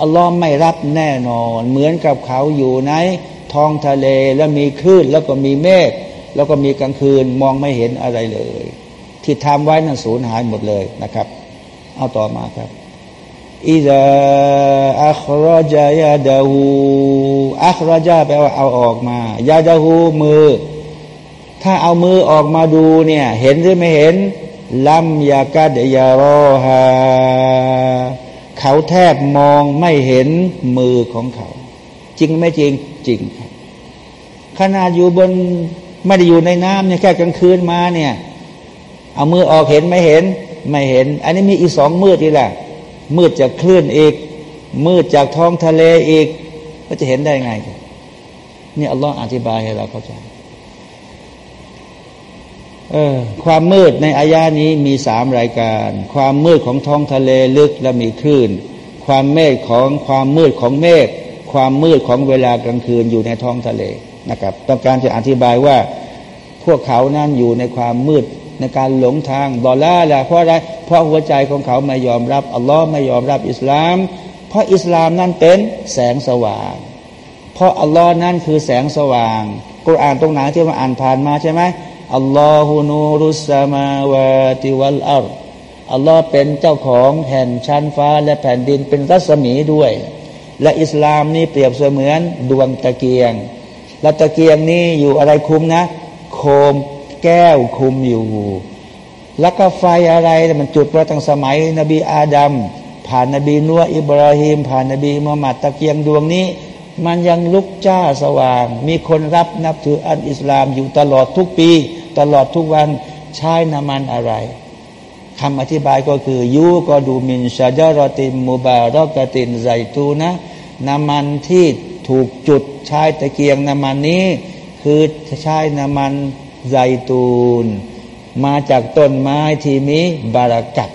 อัลลอฮ์ไม่รับแน่นอน เหมือนกับเขาอยู่ในท้องทะเลแล้วมีคลื่นแล้วก็มีเมฆแล้วก็มีกลางคืนมองไม่เห็นอะไรเลย ที่ทำไว้นั้นสูญหายหมดเลยนะครับ เอาต่อมาครับอิดะอัครจายาดาหูอัครจาแปลว่าเอาออกมายาดาหูมือ ถ้าเอามือออกมาดูเนี่ย เห็นหรือไม่เห็นลัมยากัดยารอฮาเขาแทบมองไม่เห็นมือของเขา จริงไม่จริงจริงครับขนาดอยู่บนไม่ได้อยู่ในน้ำเนี่ยแค่กลางคืนมาเนี่ย เอามือออกเห็นไม่เห็น ไม่เห็น อันนี้มีอีกสองมืดนี่แหละมืดจากคลื่นอีก มืดจากท้องทะเลอีก ก็จะเห็นได้ไงนี่อัลลอฮ์อธิบายให้เราเข้าใจเออความมืดในอายานี้มีสามรายการ ความมืดของท้องทะเลลึกและมีคลื่น ความเมฆของความมืดของเมฆความมืดของเวลากลางคืนอยู่ในท้องทะเลนะครับ ต้องการจะอธิบายว่าพวกเขานั้นอยู่ในความมืด ในการหลงทางดอลลาร์ละเพราะอะไรเพราะหัวใจของเขาไม่ยอมรับอัลลอฮ์ไม่ยอมรับอิสลาม เพราะอิสลามนั้นเป็นแสงสว่าง เพราะอัลลอฮ์นั้นคือแสงสว่างกุรอานตรงไหนที่มาอ่านผ่านมาใช่ไหมอัลลอฮฺนูรุสมาวะติวัลอัลอัลลอฮ์เป็นเจ้าของแผ่นชั้นฟ้าและแผ่นดินเป็นรัศมีด้วย และอิสลามนี่เปรียบเสมือนดวงตะเกียง และตะเกียงนี้อยู่อะไรคุมนะ โคม แก้วคุมอยู่ แล้วก็ไฟอะไรมันจุดมาตั้งสมัย นบีอาดัมผ่านนบีนัวอิบราฮิมผ่านนบีมุฮัมมัดตะเกียงดวงนี้ มันยังลุกจ้าสว่าง มีคนรับนับถืออันอิสลามอยู่ตลอดทุกปี ตลอดทุกวันใช้น้ำมันอะไรคำอธิบายก็คือยูก็ดูมินชาจารติมมุบารอกตินไซตูนะน้ำมันที่ถูกจุดใช้ตะเกียงน้ำมันนี้ คือใช้น้ำมัน ไซตูน มาจากต้นไม้ที่มีบารักัด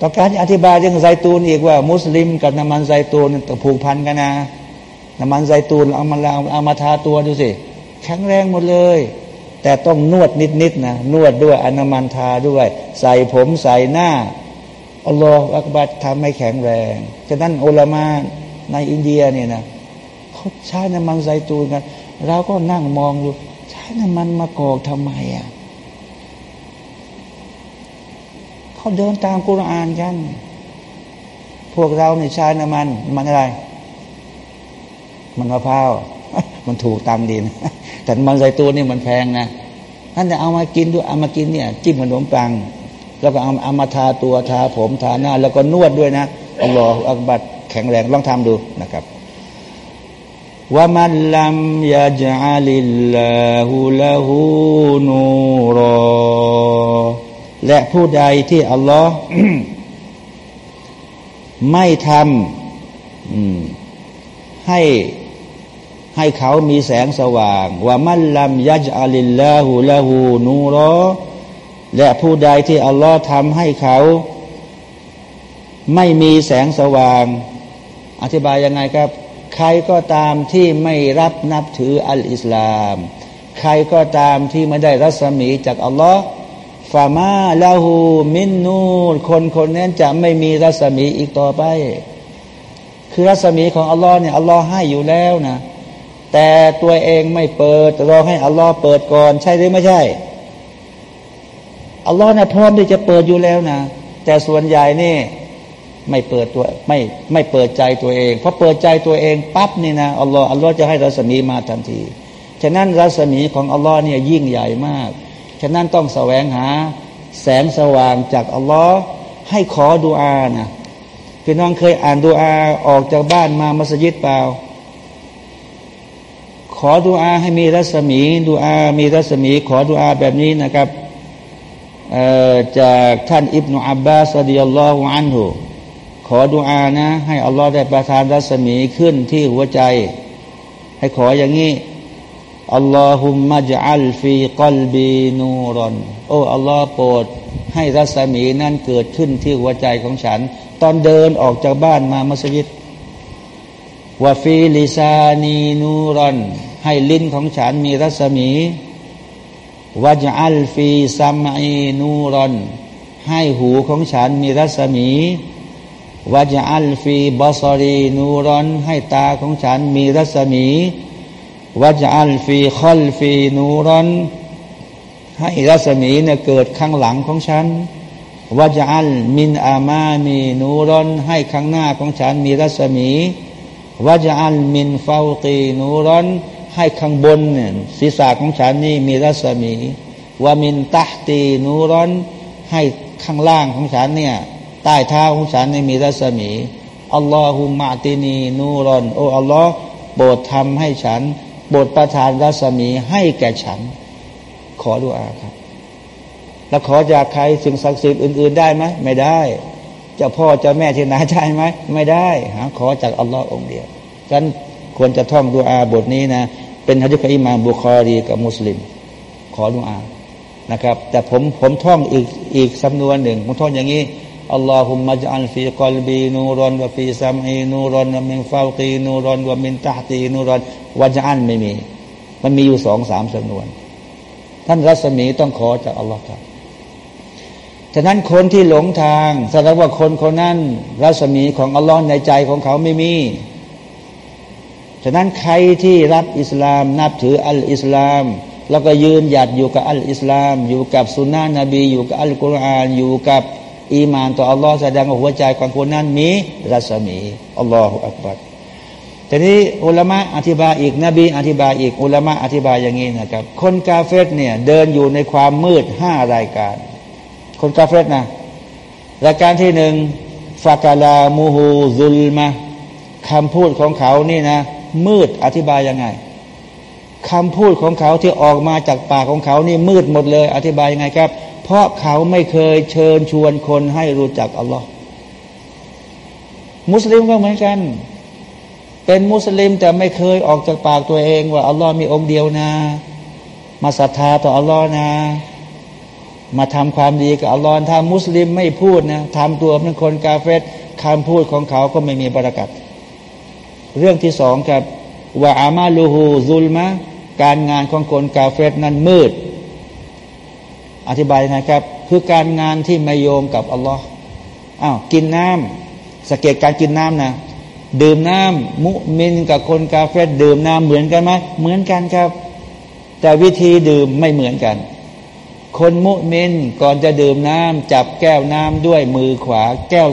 ต้องการอธิบายเรื่องไซตูนอีกว่า มุสลิมกับน้ำมันไซตูนต้องผูกพันกันนะน้ำมันไซตูนเอามาเอามาทาตัวดูสิแข็งแรงหมดเลย แต่ต้องนวดนิดๆนะนวดด้วยอนามันทาด้วย ใส่ผมใส่หน้าอัลลอฮฺอักบัดทำให้แข็งแรงฉะนั้นอุลามาในอินเดียเนี่ยนะเขาใช้น้ำมันไซตูนกันเราก็นั่งมองอยู่ น้ำมันมะกอกทำไมอะเขาเดินตามกุรอานกัน พวกเราเนี่ยน้ำมัน มันอะไร มันมะพร้าว มันถูกตามดิน แต่มันใส่ตัวนี่มันแพงนะท่านจะเอามากินด้วยเอามากินเนี่ย จิ้มขนมปัง แล้วก็เอาเอามาทาตัวทาผมทาหน้า แล้วก็นวดด้วยนะอัลลอฮฺอักบัดแข็งแรงลองทำดูนะครับ ว่ามันลัมยาจัลิลลาหูละหูนูรอและผู้ใดที่อัลลอฮ์ไม่ทำให้ให้เขามีแสงสว่างว่ามันลัมยัจอาลิลลาหูละหูนูรอและผู้ใดที่อัลลอฮ์ทำให้เขา ไม่มีแสงสว่าง อธิบายยังไงครับ ใครก็ตามที่ไม่รับนับถืออัลอิสลาม ใครก็ตามที่ไม่ได้รัศมีจากอัลลอฮ์ฟามาลาหูมินนูคนคนนั้นจะไม่มีรัศมีอีกต่อไป คือรัศมีของอัลลอฮ์เนี่ยอัลลอฮ์ให้อยู่แล้วนะ แต่ตัวเองไม่เปิดรอให้อัลลอฮ์เปิดก่อน ใช่หรือไม่ใช่ อัลลอฮ์นะพร้อมที่จะเปิดอยู่แล้วนะ แต่ส่วนใหญ่นี่ ไม่เปิดตัวไม่ไม่เปิดใจตัวเองเพราะเปิดใจตัวเองปั๊บนี่นะอัลลอฮ์อัลลอฮ์จะให้รัศมีมาทันที ฉะนั้นรัศมีของอัลลอฮ์เนี่ยยิ่งใหญ่มาก ฉะนั้นต้องแสวงหาแสงสว่างจากอัลลอฮ์ให้ขอดุอานะพี่น้องเคยอ่านดุอาออกจากบ้านมามัสยิดเปล่า ขอดุอาให้มีรัศมีดุอามีรัศมี ขอดุอาแบบนี้นะครับจากท่านอิบนาอับบาสดิยัลลอฮุอันหุ ขอดุอานะ ให้อัลลอฮ์ได้ประทานรัศมีขึ้นที่หัวใจ ให้ขออย่างนี้اللهم اجعل في قلبي نورا โอ้อัลลอฮ์โปรดให้รัศมีนั้นเกิดขึ้นที่หัวใจของฉัน ตอนเดินออกจากบ้านมามัสยิดوفي لساني نورا ให้ลิ้นของฉันมีรัศมีواجعل في سمعي نورا ให้หูของฉันมีรัศมี วาจอัลฟีบาสรีนูรอนให้ตาของฉันมีรัศมีวาจอัลฟีคอลฟีนูรอนให้รัศมีเนี่ยเกิดข้างหลังของฉันวาจอัลมินอามามีนูรอนให้ข้างหน้าของฉันมีรัศมีวาจอัลมินฟาวตีนูรอนให้ข้างบนเนี่ยศีรษะของฉันนี่มีรัศมีว่ามินตาตีนูรอนให้ข้างล่างของฉันเนี่ย ใต้เท้าของฉันนี่มีรัศมีอัลลอฮุมะตินีนูรอนโอ้อัลลอฮ์โปรดทำให้ฉันโปรดประทานรัศมีให้แก่ฉัน ขอดุอาครับ แล้วขอจากใครสิ่งศักดิ์สิทธิ์อื่น ๆ ได้ไหมไม่ได้เจ้าพ่อเจ้าแม่ที่ไหนใช่ไหมไม่ได้หาขอจากอัลลอฮ์องเดียวกันควรจะท่องดูอาบทนี้นะเป็นฮะดิษของอิมามบุคอรีกับมุสลิม ขอดุอานะครับ แต่ผมผมท่องอีกอีกสำนวนหนึ่งผมท่องอย่างนี้ อัลลอฮุมมะจัลฟีกอลบีนูรอนวะฟีซัมอีนูรอนวะมินฟาวตีนูรอนวะมินตาตีนูรอนวะจัลไม่มี มันมีอยู่สองสามจำนวน ท่านรัศมีต้องขอจากอัลลอฮ์ครับฉะนั้นคนที่หลงทางแสดงว่าคนคนนั้น รัศมีของอัลลอฮ์ในใจของเขาไม่มี ฉะนั้นใครที่รับอิสลาม นับถืออัลอิสลาม แล้วก็ยืนหยัดอยู่กับอัลอิสลาม อยู่กับสุนนะนบี อยู่กับอัลกุรอาน อยู่กับ อีมานต่ออัลลอฮ์แสดงว่าหัวใจของคนนั้นมีรัศมีอัลลอฮฺอักบัรทีนี้อุลามะอธิบายอีกนบีอธิบายอีกอุลามะอธิบายอย่างนี้นะครับ คนกาเฟตเนี่ยเดินอยู่ในความมืดห้ารายการ คนกาเฟตนะรายการที่หนึ่งฟากาลามูฮูซุลมาคำพูดของเขานี่นะ มืดอธิบายยังไงคำพูดของเขาที่ออกมาจากปากของเขานี่มืดหมดเลย อธิบายยังไงครับ เพราะเขาไม่เคยเชิญชวนคนให้รู้จักอัลลอฮ์มุสลิมก็เหมือนกัน เป็นมุสลิมแต่ไม่เคยออกจากปากตัวเอง ว่าอัลลอฮ์มีองค์เดียวนะ มาศรัทธาต่ออัลลอฮ์นะ มาทำความดีกับอัลลอฮ์ถ้ามุสลิมไม่พูดนะทำตัวเป็นคนกาเฟตคำพูดของเขาก็ไม่มีบรากัดเรื่องที่สองครับว่าอามาลูฮูซุลมะการงานของคนกาเฟตนั้นมืด อธิบายนะครับ คือการงานที่ไม่โยงกับอัลลอฮ์อ้าวกินน้ำสเกตการกินน้ำนะ ดื่มน้ำมุมินกับคนกาเฟตดื่มน้ำเหมือนกันไหมเหมือนกันครับ แต่วิธีดื่มไม่เหมือนกัน คนมุมินก่อนจะดื่มน้ำจับแก้วน้ำด้วยมือขวา แก้ว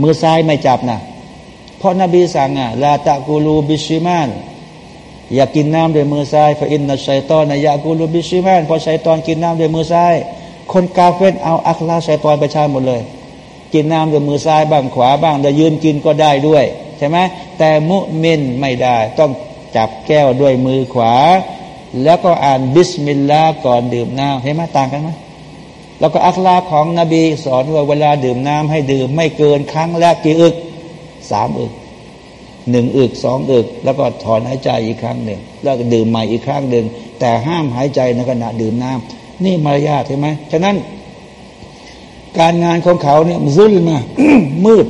มือซ้ายไม่จับนะเพราะนบีสั่งอะลาตะกูลูบิชิมาน อย่ากกินน้ำด้วยมือซ้ายฟาอินนัชัยตอนนะยากูลูบิชิมานพอชัยตอนกินน้ำด้วยมือซ้าย คนกาเฟตเอาอัคลาชัยตอนไปใช้หมดเลย กินน้ำด้วยมือซ้ายบ้างขวาบ้างแต่ยืนกินก็ได้ด้วยใช่ไหมแต่มุมินไม่ได้ ต้องจับแก้วด้วยมือขวา แล้วก็อ่านบิสมิลลาห์ก่อนดื่มน้ำเห็นไหมต่างกันไหมแล้วก็อัคลาของนบีสอนว่าเวลาดื่มน้ำให้ดื่มไม่เกินครั้งแรกกี่อึกสามอึก หนึ่งอึกสองอึก แล้วก็ถอนหายใจอีกครั้งหนึ่ง แล้วก็ดื่มใหม่อีกครั้งหนึ่ง แต่ห้ามหายใจในขณะดื่มน้ำนี่มารยาทใช่ไหมฉะนั้น การงานของเขาเนี่ยซุลมามืด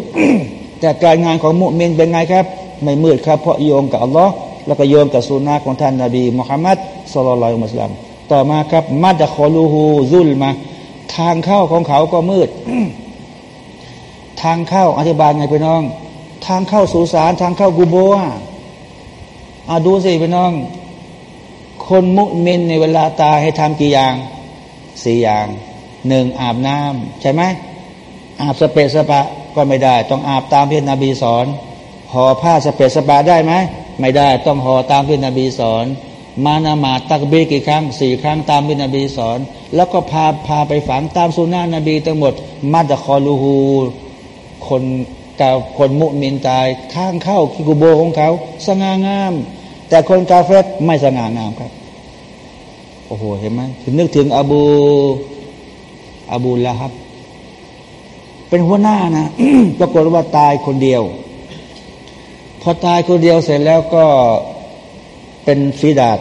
แต่การงานของมุสลิมเป็นไงครับ ไม่มืดครับ เพราะโยงกับอัลลอฮ์แล้วก็โยงกับสุนนะของท่านนาบีมุฮัมมัดสุลลัลมุสลิมต่อมาครับมัดะคอลูฮูซุลมา ทางเข้าของเขาก็มืด ทางเข้าอธิบายไงพี่น้อง ทางเข้าสุสานทางเข้ากูโบะอาดูสิพี่น้อง คนมุมินในเวลาตายให้ทำกี่อย่างสี่อย่างหนึ่งอาบน้ำใช่ไหมอาบสเปสปะก็ไม่ได้ ต้องอาบตามที่นบีสอนห่อผ้าสเปสปาได้ไหมไม่ได้ต้องห่อตามที่นบีสอนมานามาตักบีกี่ครั้งสี่ครั้งตามที่นบีสอน แล้วก็พาพาไปฝังตามสุนานะนบีทั้งหมดมัดคอลูฮูคน กาคนมุมินตายข้างเข้าคิกุโบของเขา สง่างาม แต่คนกาเฟตไม่สง่างามครับ โอ้โห เห็นไหมถึงนึกถึงอบู อบูละฮับ เป็นหัวหน้านะปรากฏว่าตายคนเดียว พอตายคนเดียวเสร็จแล้วก็เป็นฟีดาด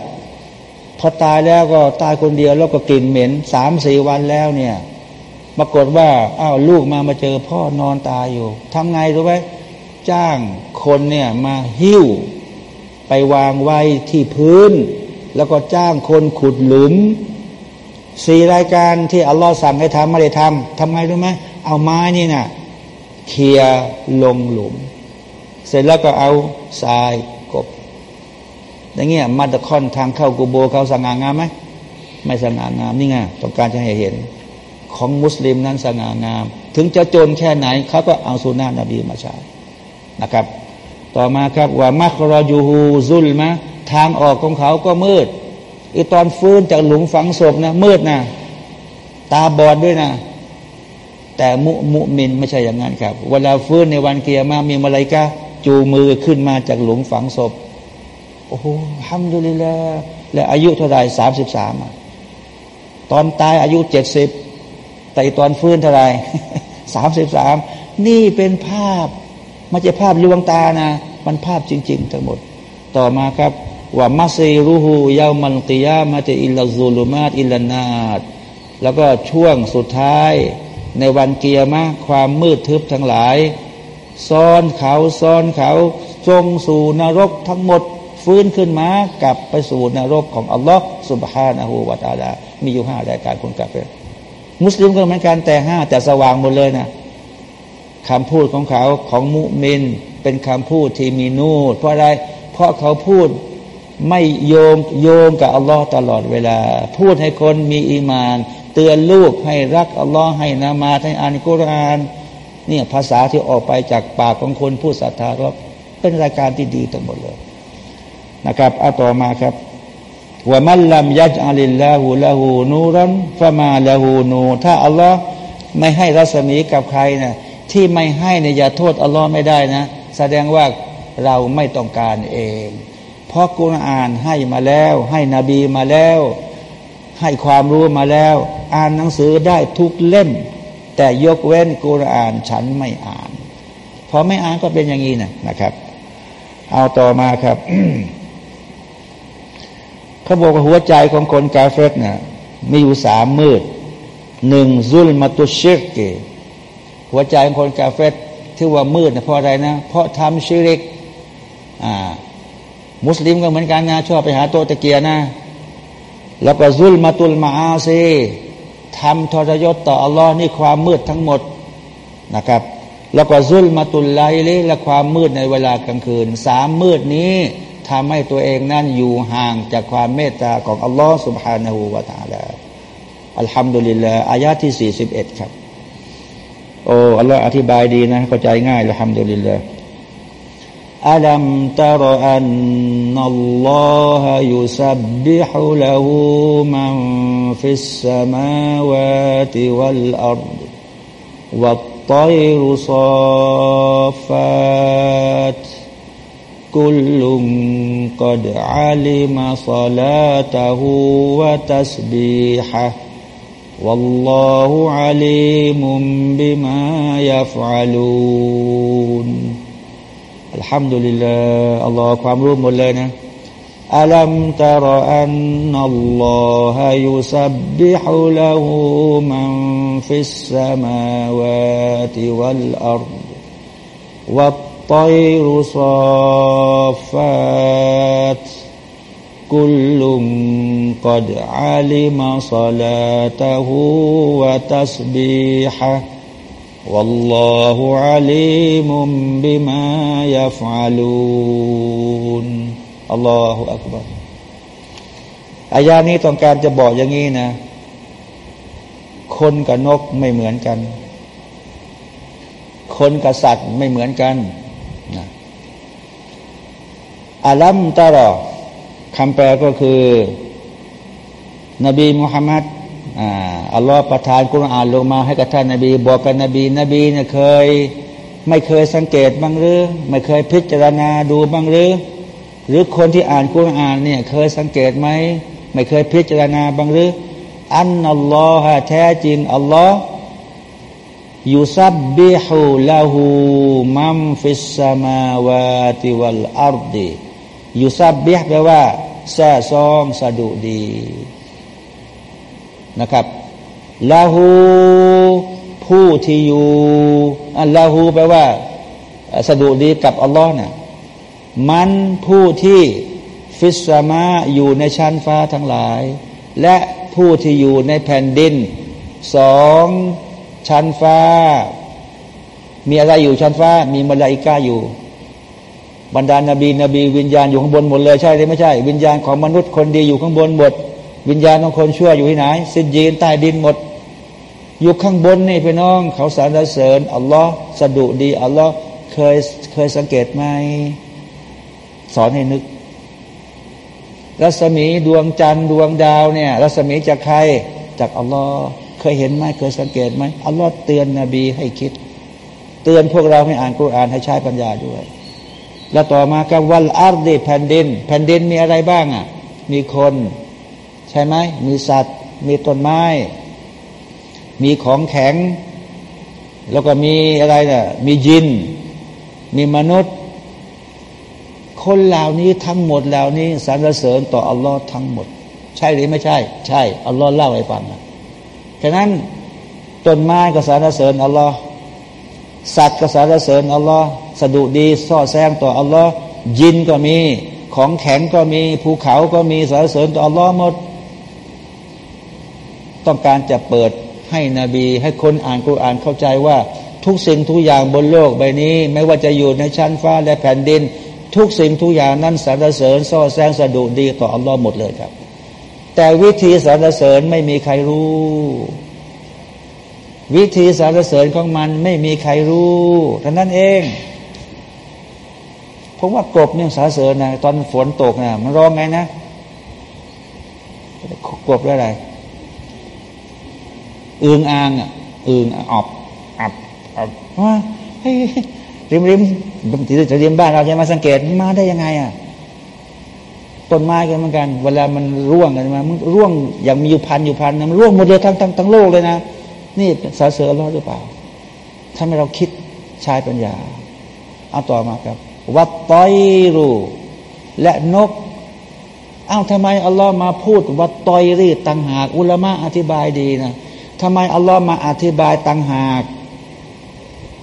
พอตายแล้วก็ตายคนเดียวแล้วก็กลิ่นเหม็นสามสี่วันแล้วเนี่ย ปรากฏว่าอ้าวลูกมามาเจอพ่อนอนตายอยู่ทำไงรู้ไหมจ้างคนเนี่ยมาหิ้ว ไปวางไว้ที่พื้น แล้วก็จ้างคนขุดหลุมสี่รายการที่อัลลอฮ์สั่งให้ทำไม่ได้ทำทำไงรู้ไหมเอาไม้นี่นะ่ะเคลียลงหลุม เสร็จแล้วก็เอาทรายกบอย่างเงี้ยมาตะคอนทางเข้ากูโบเขาสง่างามไหมไม่สง่างามนี่ไงต้องการจะให้เห็น ของมุสลิมนั้นสง่างาม ถึงจะจนแค่ไหนเขาก็เอาสุนานะนบีมาใช้นะครับ ต่อมาครับว่ามัครอยูฮูซุลมะทางออกของเขาก็มืดอีตอนฟื้นจากหลุมฝังศพนะมืดนะตาบอดด้วยนะ แต่มุมุมินไม่ใช่อย่างนั้นครับ เวลาฟื้นในวันเกียร์มามีมาลายกาจูมือขึ้นมาจากหลุมฝังศพโอ้โหฮัมดุลิลละและอายุเท่าไรสามสิบสามตอนตายอายุเจ็ดสิบ แต่ตอนฟื้นเท่าไรสามสิบสามนี่เป็นภาพไม่ใช่ภาพลวงตานะ มันภาพจริง ๆ ทั้งหมด ต่อมาครับว่ามัซีรูฮูยามันกิยามาจะอิลลซูลุมาตอิลลนาดแล้วก็ช่วงสุดท้ายในวันเกียร์มะความมืดทึบทั้งหลายซ่อนเขาซ่อนเขาจงสู่นรกทั้งหมด ฟื้นขึ้นมากลับไปสู่นรกของอัลลอฮ์สุบฮานะฮูวาตาลา มีอยู่ห้ารายการคนกลับไป มุสลิมก็เหมือนกันแต่ห้าแต่สว่างหมดเลยนะคำพูดของเขาของมุมินเป็นคำพูดที่มีนูดเพราะอะไร เพราะเขาพูดไม่โยงโยงกับอัลลอฮ์ตลอดเวลา พูดให้คนมีอีมาน เตือนลูกให้รักอัลลอฮ์ให้นามาให้อ่านกุรานเนี่ยภาษาที่ออกไปจากปากของคนผู้ศรัทธาเป็นรายการที่ดีทั้งหมดเลยนะครับเอาต่อมาครับ ว่ามัลลัมยัจอัลิลลาหูละหูนูรันฟามาละหูนูถ้าอัลลอฮ์ไม่ให้รัศมีกับใครนะที่ไม่ให้เนี่ยอย่าโทษอัลลอฮ์ไม่ได้นะ แสดงว่าเราไม่ต้องการเอง เพราะกุรอานให้มาแล้ว ให้นบีมาแล้ว ให้ความรู้มาแล้ว อ่านหนังสือได้ทุกเล่ม แต่ยกเว้นกุรอานฉันไม่อ่านพอไม่อ่านก็เป็นอย่างนี้นะนะครับ เอาต่อมาครับ เขาบอกว่าหัวใจของคนกาเฟตเนี่ยมีอยู่สามมืดหนึ่งซุลมาตุชิกเกหัวใจของคนกาเฟตที่ว่ามืดนะเพราะอะไรนะ เพราะทำชิริกอ่ามุสลิมก็เหมือนกันนะชอบไปหาตัวตะเกียนะ แล้วก็ซุลมาตุลมาอาซีทำทรยศต่ออัลลอฮ์นี่ความมืดทั้งหมดนะครับ แล้วก็ซุลมาตุลไลลีและความมืดในเวลากลางคืนสามมืดนี้ ทำให้ตัวเองนั้นอยู่ห่างจากความเมตตาของอัลลอฮ์ سبحانه และ تعالى อัลฮัมดุลิลลาอายะที่41ครับโอ้อัลลอฮ์อธิบายดีนะเข้าใจง่ายอัลฮัมดุลิลลาอัลัมตารอันนัลลอฮะยุสับบิฮุละหูมันฟิสสมาวาติวัลอัรดวัตไตรซาฟาต كل قد علم صلاته وتسبيحه والله عليم بما يفعلون الحمد لله الله ความรู้หมดเลยนะ ألم تر أن الله يسبح له من في السماوات والأرض الطير صافات كل قد علم صلاته وتسبيحه والله عليم بما يفعلون الله أكبر อายานี้ต้องการจะบอกอย่างนี้นะ คนกับนกไม่เหมือนกัน คนกับสัตว์ไม่เหมือนกันนะ อัลัมตารอคำแปลก็คือ นบีมุฮัมมัดอัลลอฮ์ประทานกุรอานลงมาให้กับท่านนบี บอกกับนบี นบีเนี่ยเคย ไม่เคยสังเกตบ้างหรือ ไม่เคยพิจารณาดูบ้างหรือ หรือคนที่อ่านกุรอานเนี่ยเคยสังเกตไหมไม่เคยพิจารณาบ้างหรือ أَنَّ اللَّهَ แท้จริงอัลลอฮ์يُسَبِّحُ لَهُ مَن فِي السَّمَاوَاتِ وَالْأَرْضِ يُسَبِّحُ แปลว่าแซ่ซ้องสดุดีนะครับลาหูผู้ที่อยู่อัลลาหูแปลว่าสะดุดีกับอัลลอฮ์เนี่ยมันผู้ที่ฟิสสมาอยู่ในชั้นฟ้าทั้งหลาย และผู้ที่อยู่ในแผ่นดินสองชั้นฟ้า มีอะไรอยู่ชั้นฟ้า มีมลาอิกาอยู่ บรรดานบีนบีวิญญาณอยู่ข้างบนหมดเลยใช่หรือไม่ใช่ วิญญาณของมนุษย์คนดีอยู่ข้างบนหมด วิญญาณของคนชั่วอยู่ที่ไหนสินยีนใต้ดินหมด อยู่ข้างบนนี่พี่น้อง เขาสรรเสริญอัลลอฮ์สะดุดีอัลลอฮ์เคยเคยสังเกตไหมสอนให้นึก รัศมีดวงจันทร์ดวงดาวเนี่ย รัศมีจากใครจากอัลลอฮ์เคยเห็นไหมเคยสังเกตไหมอัลลอฮ์เตือนนบีให้คิด เตือนพวกเราให้อ่านกุรอานให้ใช้ปัญญาด้วย แล้วต่อมากับวัลอาร์ดีแผ่นดิน แผ่นดินมีอะไรบ้างอะ มีคน ใช่ไหมมีสัตว์ มีต้นไม้ มีของแข็ง แล้วก็มีอะไรน่ะมียิน มีมนุษย์ คนเหล่านี้ทั้งหมดเหล่านี้สรรเสริญต่ออัลลอฮ์ทั้งหมด ใช่หรือไม่ใช่ ใช่อัลลอฮ์เล่าให้ฟังนะฉะนั้นต้นไม้ก็สรรเสริญอัลลอฮ์สัตว์ก็สรรเสริญอัลลอฮ์ สะดุดีซ่อแซงต่ออัลลอฮ์ยินก็มี ของแข็งก็มีภูเขาก็มีสารเสริญต่ออัลลอฮ์หมด ต้องการจะเปิดให้นบี ให้คนอ่านกุรอานเข้าใจว่า ทุกสิ่งทุกอย่างบนโลกใบนี้ ไม่ว่าจะอยู่ในชั้นฟ้าและแผ่นดิน ทุกสิ่งทุกอย่างนั้นสรรเสริญซ่อแซงสะดุดีต่ออัลลอฮ์หมดเลยครับ แต่วิธีสรรเสริญไม่มีใครรู้วิธีสรรเสริญของมันไม่มีใครรู้ท่านั้นเอง ผมว่ากบเนี่ยสาเสริญนะตอนฝนตกนะมันร้องไงนะกบอะไรอึงอ่างอะอึงออบอับอับว่าเฮ้ยริมริมที่จะริมบ้านเราจะมาสังเกตมาได้ยังไงอะต้นไม้กันเหมือนกัน เวลามันร่วงกันมามันร่วงอย่างมีอยู่พันอยู่พันมันร่วงหมดเลยทั้งทั้งทั้งโลกเลยนะนี่สาเสือรอดหรือเปล่าทำให้เราคิดใช้ปัญญาเอาต่อมาครับ วัตตรูและนกเอ้าทำไมอัลลอฮ์มาพูดวัตตอยรีตังหาก อุลามะอธิบายดีนะทำไมอัลลอฮ์มาอธิบายตังหาก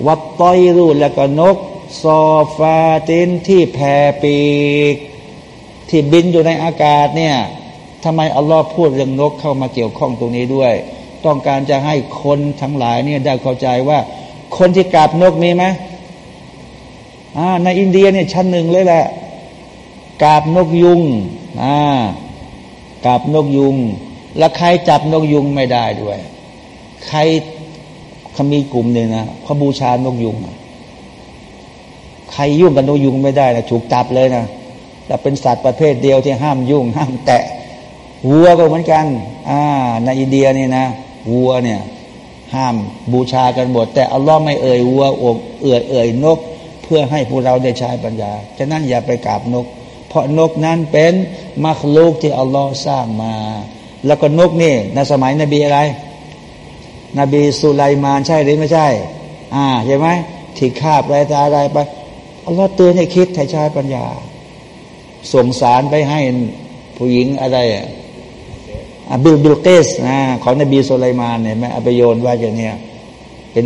วัตตอยรูและก็นกซอฟาตินที่แผ่ปีก ที่บินอยู่ในอากาศเนี่ยทำไมอัลลอฮ์พูดเรื่องนกเข้ามาเกี่ยวข้องตรงนี้ด้วย ต้องการจะให้คนทั้งหลายเนี่ยได้เข้าใจว่า คนที่กราบนกมีไหม ในอินเดียเนี่ยชั้นหนึ่งเลยแหละกาบนกยุงอ่ากาบนกยุง แล้วใครจับนกยุงไม่ได้ด้วย ใครเขามีกลุ่มหนึ่งนะเขาบูชานกยุง ใครยุ่งกับนกยุงไม่ได้นะถูกจับเลยนะแต่เป็นสัตว์ประเภทเดียวที่ห้ามยุ่ง ห้ามแตะวัวก็เหมือนกัน อ่า ในอินเดียนี่นะวัวเนี่ย ห้ามบูชากันหมด แต่อัลลอฮ์ไม่เอ่ยวัวเอ่ยเอ่ยนก พื่อให้พวกเราได้ใช้ปัญญา ฉะนั้นอย่าไปกราบนก เพราะนกนั้นเป็นมัคลูกที่อัลลอฮ์สร้างมา แล้วก็นกนี่ในสมัยนบีอะไร นบีสุไลมานใช่หรือไม่ใช่ อ่าใช่ไหมที่คาบอะไรตาอะไรไปอัลลอฮ์เตือนให้คิดให้ใช้ปัญญา ส่งสารไปให้ผู้หญิงอะไรอะบิลบิลเกสนะของนบีสุไลมานเนี่ยแม่อภิโยนว่าอย่างเนี้ยเป็น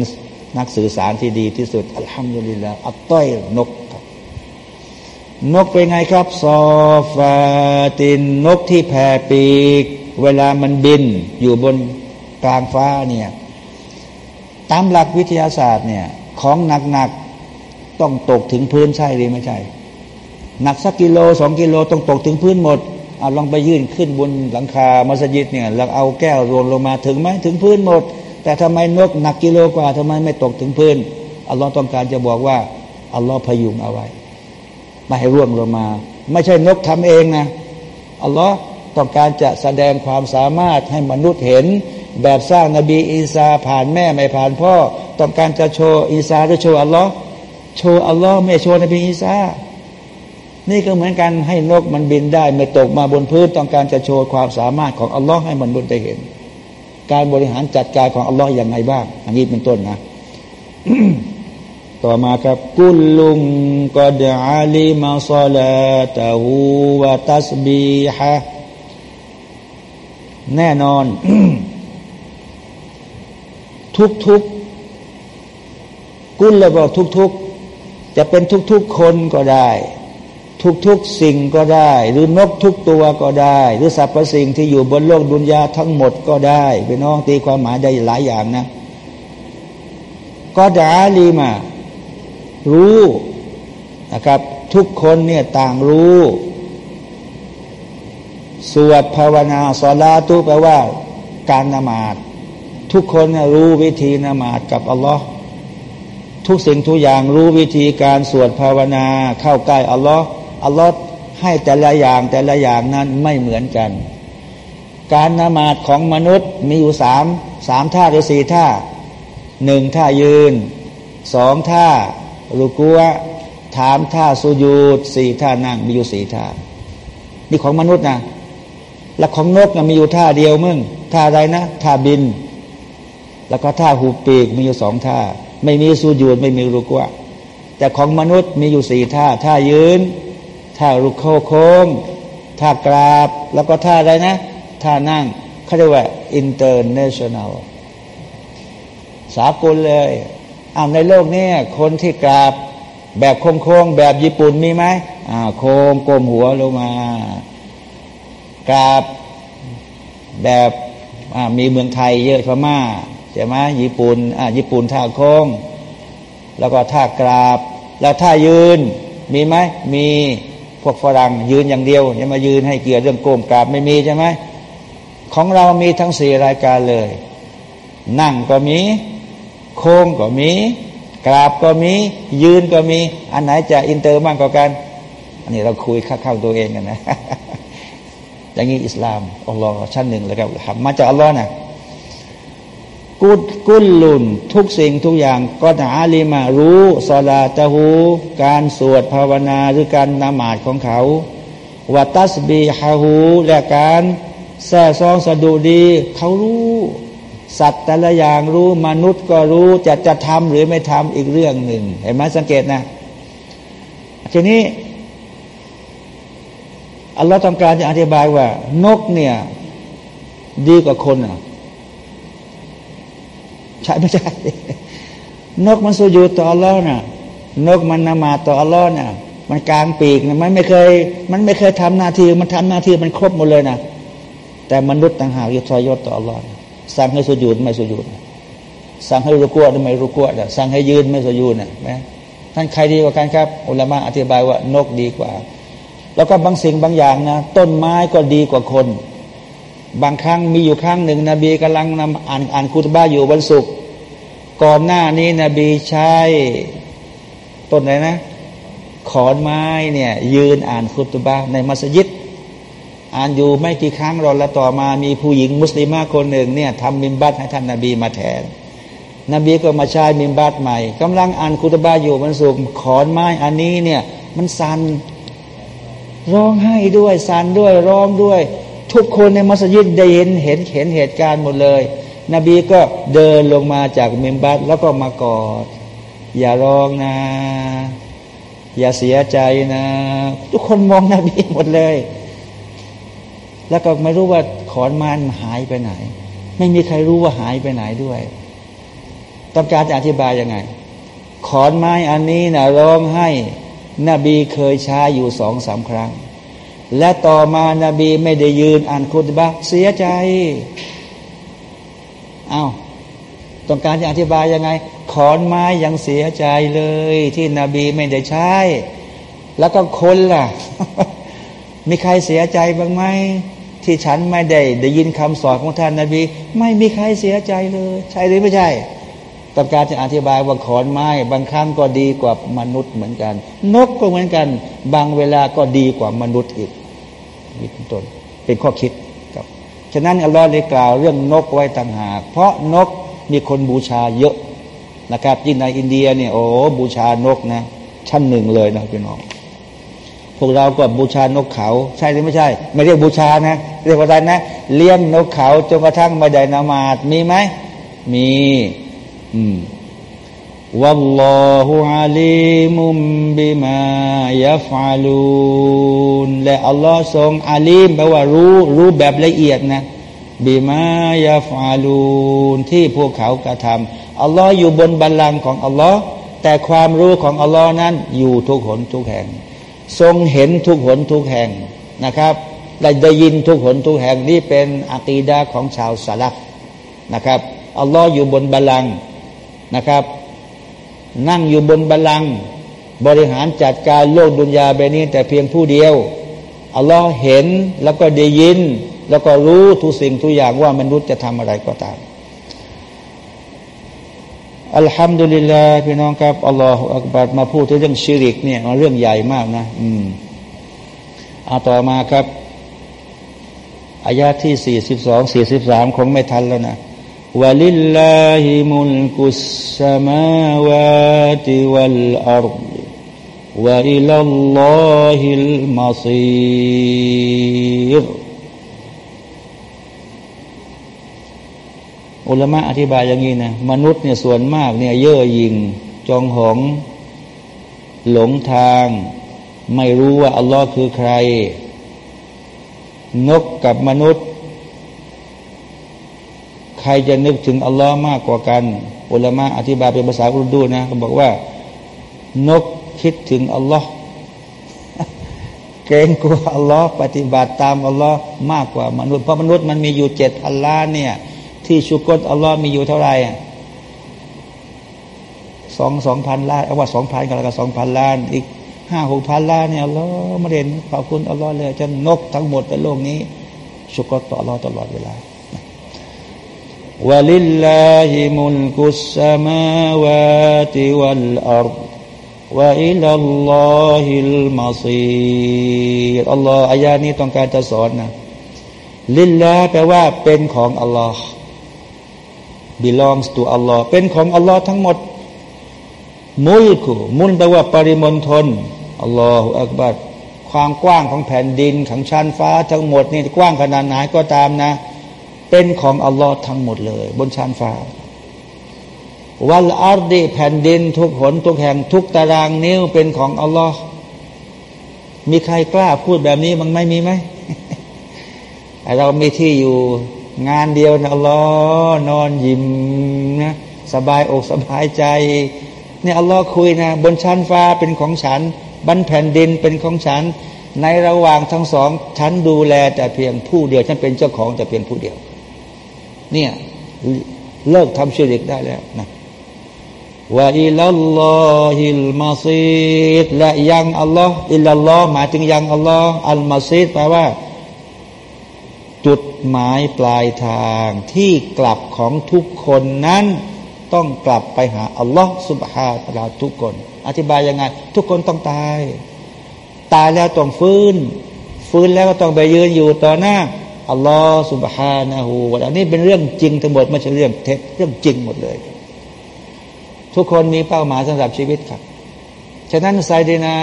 นักสื่อสารที่ดีที่สุดอัลฮัมดุลิลลาห์อัตต้อยนกนกเป็นไงครับซอฟาตินนกที่แผ่ปีก เวลามันบินอยู่บนกลางฟ้าเนี่ยตามหลักวิทยาศาสตร์เนี่ยของหนักๆต้องตกถึงพื้นใช่หรือไม่ใช่ หนักสักกิโลสองกิโลต้องตกถึงพื้นหมดเอาลองไปยื่นขึ้นบนหลังคามัสยิดเนี่ยแล้วเอาแก้วรวนลงมาถึงไหมถึงพื้นหมด แต่ทำไมนกหนักกิโลกว่าทำไมไม่ตกถึงพื้นอัลลอฮ์ต้องการจะบอกว่าอัลลอฮ์พยุงเอาไว้ไม่ให้ร่วงลงมา ไม่ใช่นกทำเองนะอัลลอฮ์ต้องการจะแสดงความสามารถให้มนุษย์เห็น แบบสร้างนบีอีสาผ่านแม่ไม่ผ่านพ่อ ต้องการจะโชว์อีสาหรือโชว์อัลลอฮ์โชว์อัลลอฮ์ไม่โชว์นบีอีสานี่ก็เหมือนกันให้นกมันบินได้ ไม่ตกมาบนพื้นต้องการจะโชว์ความสามารถของอัลลอฮ์ให้มนุษย์ได้เห็น การบริหารจัดการของอัลลอฮ์อย่างไรบ้าง อันนี้เป็นต้นนะ ต่อมาครับ กุลลุงกอดอาลีมาซาลาตะฮูวะตัสบีฮะแน่นอน ทุกทุกกุลแล้วก็ทุกทุกจะเป็นทุกทุกคนก็ได้ ทุกๆสิ่งก็ได้ หรือนกทุกตัวก็ได้ หรือสรรพสิ่งที่อยู่บนโลกดุนยาทั้งหมดก็ได้พี่น้องตีความหมายได้หลายอย่างนะ ก็ดาลีมา รู้นะครับ ทุกคนเนี่ยต่างรู้สวดภาวนาสลาตุแปลว่า การนมาดทุกคนรู้วิธีนมาดกับอัลลอฮ์ทุกสิ่งทุกอย่างรู้วิธีการสวดภาวนาเข้าใกล้อัลลอฮ์ อัลลอฮ์ให้แต่ละอย่างแต่ละอย่างนั้นไม่เหมือนกัน การนมาดของมนุษย์มีอยู่สามสามท่าหรือสี่ท่าหนึ่งท่ายืนสองท่ารุกัวถามท่าสุญูดสี่ท่านั่งมีอยู่สี่ท่านี่ของมนุษย์นะแล้วของนกมีอยู่ท่าเดียวมึงท่าอะไรนะท่าบิน แล้วก็ท่าหูปีกมีอยู่สองท่า ไม่มีสุญูดไม่มีรุกัวแต่ของมนุษย์มีอยู่สี่ท่า ท่ายืน ท่ารุกโค้โค้งท่ากราบ แล้วก็ท่าอะไรนะท่านั่งเขาเรียกว่า international สากลเลยอ้าวในโลกนี้คนที่กราบแบบโค้งๆแบบญี่ปุ่นมีไหมอ่าโค้งก้มหัวลงมากราบแบบมีเมืองไทยเยอะพม่าใช่ไหมญี่ปุ่นอ่าญี่ปุ่นท่าโค้ง แล้วก็ท่ากราบ แล้วท่ายืนมีไหมมี พวกฝรั่งยืนอย่างเดียวยังมายืนให้เกียรติเรื่องก้มกราบไม่มีใช่ไหมของเรามีทั้งสี่รายการเลย นั่งก็มี โค้งก็มี กราบก็มี ยืนก็มี อันไหนจะอินเตอร์มากกว่ากัน อันนี้เราคุยข้าวๆตัวเองกันนะอย่างนี้อิสลามอัลลอฮ์ชั้นหนึ่งเลยครับมาจากอัลลอฮ์นะ กุด كُلٌّทุกสิ่งทุกอย่างก็จะอาลีมารู้สลาตะหู การสวดภาวนาหรือการนามาดของเขาวัตัสบีฮาหูและการแซ่ซองสะดุดีเขารู้ สัตว์แต่ละอย่างรู้มนุษย์ก็รู้จะจะทำหรือไม่ทำอีกเรื่องหนึ่ง เห็นไหมสังเกตนะ ทีนี้อัลลอฮ์ต้องการจะอธิบายว่า นกเนี่ย ดีกว่าคนอะ ใช่ไม่ใช่นกมันสุญูต่ออัลลอฮ์น่ะ นกมันนมาต่ออัลลอฮ์น่ะ มันกลางปีกนะมันไม่เคย มันไม่เคยทำหน้าที่ มันทำหน้าที่มันครบหมดเลยนะแต่มนุษย์ต่างหากยศยศต่ออัลลอฮ์สั่งให้สุญูดไม่สุญูดสั่งให้รุกวไม่รุกวสั่งให้ยืนไม่สุญูดนะนะท่านใครดีกว่ากันครับอุลามะอธิบายว่านกดีกว่า แล้วก็บางสิ่งบางอย่างนะต้นไม้ก็ดีกว่าคน บางครั้งมีอยู่ครั้งหนึ่ง นบีกำลังนำอ่านอ่านคุตบ้าอยู่วันศุกร์ก่อนหน้านี้นบีใช้ต้นไหนนะ ขอนไม้เนี่ยยืนอ่านคุตบ้าในมัสยิด อ่านอยู่ไม่กี่ครั้งรอแล้วต่อมามีผู้หญิงมุสลิมคนหนึ่งเนี่ยทำมิมบัตให้ท่านนาบีมาแทน นบีก็มาใช้มิมบัตใหม่กำลังอ่านคุตบ้าอยู่วันศุกร์ขอนไม้อันนี้เนี่ยมันสันร้องไห้ด้วยสันด้วยร้องด้วย ทุกคนในมัสยิดได้เห็นเห็นเห็นเหตุการณ์หมดเลย นบีก็เดินลงมาจากเมมบัตแล้วก็มากอด อย่าร้องนะ อย่าเสียใจนะ ทุกคนมองนบีหมดเลย แล้วก็ไม่รู้ว่าขอนมันหายไปไหน ไม่มีใครรู้ว่าหายไปไหนด้วย ต้องการจะอธิบายยังไง ขอนไม้อันนี้นะร้องให้นบีเคยใช้อยู่สองสามครั้ง และต่อมานาบีไม่ได้ยืนอ่านคุตบะเสียใจเอา้าต้องการจะอธิบายยังไง ขอนไม้ยังเสียใจเลย ที่นบีไม่ได้ใช้ แล้วก็คนล่ะ มีใครเสียใจบ้างไหมที่ฉันไม่ได้ได้ยินคำสอนของท่านนาบี ไม่มีใครเสียใจเลย ใช่หรือไม่ใช่ต้องการจะอธิบายว่าขอนไม้ บางครั้งก็ดีกว่ามนุษย์เหมือนกัน นกก็เหมือนกัน บางเวลาก็ดีกว่ามนุษย์อีก นี่เป็นต้น เป็นข้อคิดครับ ฉะนั้นอัลลอฮ์เลยกล่าวเรื่องนกไว้ต่างหาก เพราะนกมีคนบูชาเยอะนะครับยิ่งในอินเดียเนี่ยโอ้บูชานกนะ ชั้นหนึ่งเลยนะพี่น้องพวกเราก็บูชานกเขา ใช่หรือไม่ใช่ ไม่เรียกบูชานะเรียกว่าอะไรนะ เลี้ยงนกเขาจนกระทั่งมาได้นามาดมีไหมมี อืม والله عليم بما يفعلون และอัลลอฮ์ทรงอาลีมแปลว่ารู้รู้แบบละเอียดนะบิมายาฟาลูนที่พวกเขากระทำอัลลอฮ์อยู่บนบัลลังก์ของอัลลอฮ์แต่ความรู้ของอัลลอฮ์นั้น อยู่ทุกหนทุกแห่ง ทรงเห็นทุกหนทุกแห่งนะครับได้ได้ยินทุกหนทุกแห่งนี่เป็นอะกีดาของชาวสลับนะครับอัลลอฮ์อยู่บนบัลลังก์นะครับ นั่งอยู่บนบัลลังก์บริหารจัดการโลกดุนยาแบนี้ แต่เพียงผู้เดียวอัลลอฮ์เห็นแล้วก็ได้ยิน แล้วก็รู้ทุกสิ่งทุกอย่างว่ามนุษย์จะทำอะไรก็ตามอัลฮัมดุลิลลาห์พี่น้องครับอัลลอฮฺอักบัดมาพูดถึงเรื่องชิริกเนี่ยเรื่องใหญ่มากนะ อืมเอาต่อมาครับอายาที่สี่สิบสองสี่สิบสามคงไม่ทันแล้วนะ ولله ملك السماوات والأرض وإلى الله المصير อุลมะอธิบายอย่างนี้นะมนุษย์เนี่ยส่วนมากเนี่ยเย่อหยิ่งจองหอง หลงทาง ไม่รู้ว่าอัลลอฮ์คือใคร นกกับมนุษย์ ใครจะนึกถึงอัลลอฮ์มากกว่ากันอุลามะอธิบายเป็นภาษาอุรดูนะเขาบอกว่า นกคิดถึงอัลลอฮ์เกรงกลัวอัลลอฮ์ปฏิบัติตามอัลลอฮ์มากกว่ามนุษย์เพราะมนุษย์มันมีอยู่เจ็ดพันล้านเนี่ย ที่ชุกรอัลลอฮ์มีอยู่เท่าไหร่สองสองพันล้านเอาว่าสองพันกันแล้วก็สองพันล้าน อีกห้าหกพันล้านเนี่ยอัลลอฮ์มาเรียนขอบคุณอัลลอฮ์เลยจะนกทั้งหมดในโลกนี้ ชุกรต่ออัลลอฮ์ตลอดเวลา วะลิลลาฮิมุลกุสสมาวาติวัลอัรฎวะอิลลอฮิลมาซีรอัลลอฮ์อายานี้ต้องการจะสอนนะลิลลาแปลว่าเป็นของอัลลอฮ์ belongs to อัลลอฮ์เป็นของอัลลอฮ์ทั้งหมด มุลกุมุลแปลว่าปริมณฑลอัลลอฮฺอักบัดความกว้างของแผ่นดินของชั้นฟ้าทั้งหมดนี่กว้างขนาดไหนก็ตามนะ เป็นของอัลลอฮ์ทั้งหมดเลย บนชั้นฟ้า วัลอาร์ดีแผ่นดินทุกหนทุกแห่งทุกตารางนิ้วเป็นของอัลลอฮ์มีใครกล้าพูดแบบนี้มันไม่มีไหมเรามีที่อยู่งานเดียวนะอัลลอฮ์นอนยิ้มนะสบายอกสบายใจเนี่ยอัลลอฮ์คุยนะ บนชั้นฟ้าเป็นของฉันบนแผ่นดินเป็นของฉัน ในระหว่างทั้งสอง ฉันดูแลแต่เพียงผู้เดียว ฉันเป็นเจ้าของแต่เพียงผู้เดียว เนี่ยเลิกทำชีริกได้แล้วนะว่าอิลลอฮิลมาซีดและยังอัลลอฮ์อิลลัลอฮ์หมายถึงยังอัลลอฮ์อัลมาซีดแปลว่า จุดหมายปลายทางที่กลับของทุกคนนั้น ต้องกลับไปหาอัลลอฮ์สุบฮาตลาทุกคน อธิบายยังไง ทุกคนต้องตาย ตายแล้วต้องฟื้น ฟื้นแล้วก็ต้องไปยืนอยู่ต่อหน้า อัลลอฮ์สุบฮานะฮูวะอันนี้เป็นเรื่องจริงทั้งหมดไม่ใช่เรื่องเท็จเรื่องจริงหมดเลย ทุกคนมีเป้าหมายสำหรับชีวิตครับ ฉะนั้นไซดีนา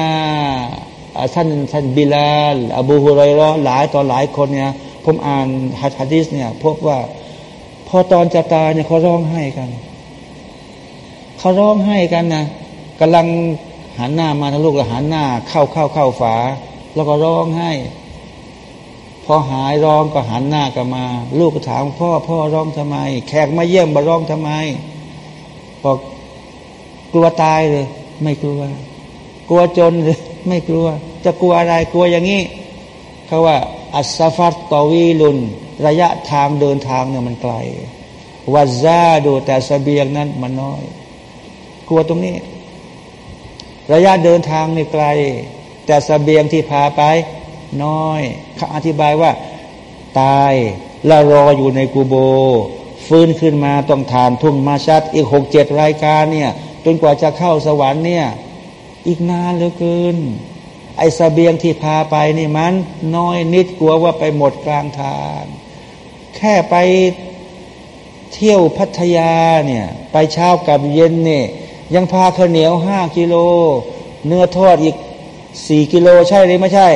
ท่านท่านบิลาลอบูฮุไรรอหลายต่อหลายคนเนี่ยผมอ่านฮัดดิสเนี่ยพบว่าพอตอนจะตายเนี่ยเขาร้องไห้กันเขาร้องไห้กันนะกำลังหันหน้ามาทางลูกแล้วหันหน้า เข้าเข้าเข้าฝา แล้วก็ร้องไห้ อหายร้องก็หันหน้ากันมา ลูกก็ถามพ่อพ่อร้องทำไม แขกมาเยี่ยมมาร้องทำไมบอกกลัวตายเลย ไม่กลัว กลัวจนเลยไม่กลัว จะกลัวอะไรกลัวอย่างนี้เขาว่า อัสฟัตตอวีลุน ระยะทางเดินทางเนี่ยมันไกลวัซาดูแต่สเสบียงนั้นมันน้อย กลัวตรงนี้ ระยะเดินทางนี่ไกล แต่สเสบียงที่พาไป น้อยเขาอธิบายว่าตายแล้วรออยู่ในกูโบ ฟื้นขึ้นมาต้องทานทุ่งมาชัด อีกหกเจ็ดรายการเนี่ยจนกว่าจะเข้าสวรรค์เนี่ย อีกนานเหลือเกิน ไอ้สเสบียงที่พาไปนี่มันน้อยนิดกลัวว่าไปหมดกลางทาง แค่ไปเที่ยวพัทยาเนี่ย ไปเช้ากับเย็นเนี่ยยังพาข้าวเหนียวห้ากิโล เนื้อทอดอีกสี่กิโลใช่หรือไม่ใช่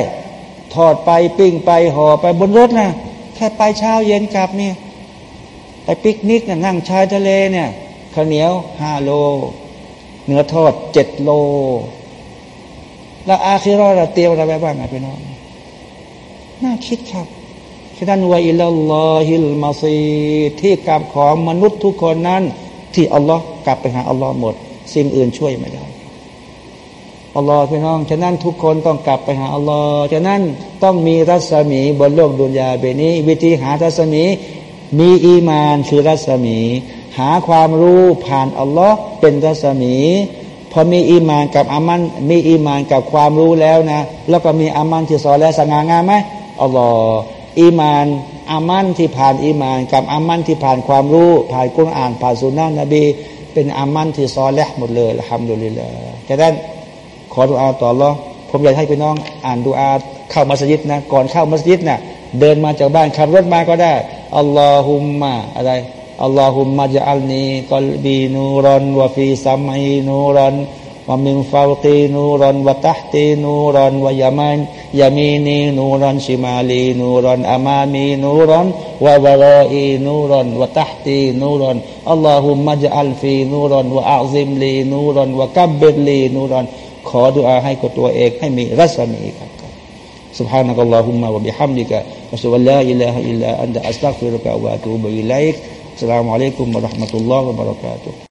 ทอดไปปิ้งไปห่อไปบนรถนะแค่ไปเช้าเย็นกลับเนี่ยไปปิกนิกนะนั่งชายทะเลเนี่ยข้าวเหนียวห้าโล เนื้อทอดเจ็ดโล แล้วอาคิรอเราเตียมอะไรไว้บ้างอะพี่น้องน่าคิดครับฉะนั้นวอิลลอฮิลมาซีที่กลับของมนุษย์ทุกคนนั้น ที่อัลลอฮ์กลับไปหาอัลลอฮ์หมด สิ่งอื่นช่วยไม่ได้ อัลลอฮ์พี่น้อง ฉะนั้นทุกคนต้องกลับไปหาอัลลอฮ์ฉะนั้นต้องมีรัศมีบนโลกดุนยาเบนี้ วิธีหารัศมี มีอีมานคือรัศมี หาความรู้ผ่านอัลลอฮ์เป็นรัศมีพอมีอีมานกับอามันมีอีมานกับความรู้แล้วนะ แล้วก็มีอามันที่สอนและสง่างามไหมอัลลอฮ์อีมานอามันที่ผ่านอีมาน กับอามันที่ผ่านความรู้ ผ่านกุณอ่านผ่านสุนนะนบี เป็นอามัลที่ซอและฮ์หมดเลยละ الحمد لله ฉะนั้น ขอดุอาต่ออัลลอฮ์ผมอยากให้พี่น้อง อ่านดุอาเข้ามัสยิดนะก่อนเข้ามัสยิดนะเดินมาจากบ้านขับรถมาก็ได้اللهم อะไร اللهم اجعل في قلبي نورا وفي سمعي نورا ومن فوقي نورا وتحتي نورا وعن يميني نورا شمالي نورا أمامي نوراวะวะรออีนูรันวะตัตีนูรันอัลลอฮุมะจัลฟีนูรันวะอาซิมลีนูรันวะกับบลีนูรัน ขอดุอาให้กับตัวเองให้มีรัศมีครับ سبحانك اللهم وبحمدك أشهد أن لا إله إلا أنت أستغفرك وأتوب إليك السلام عليكم ورحمة الله وبركاته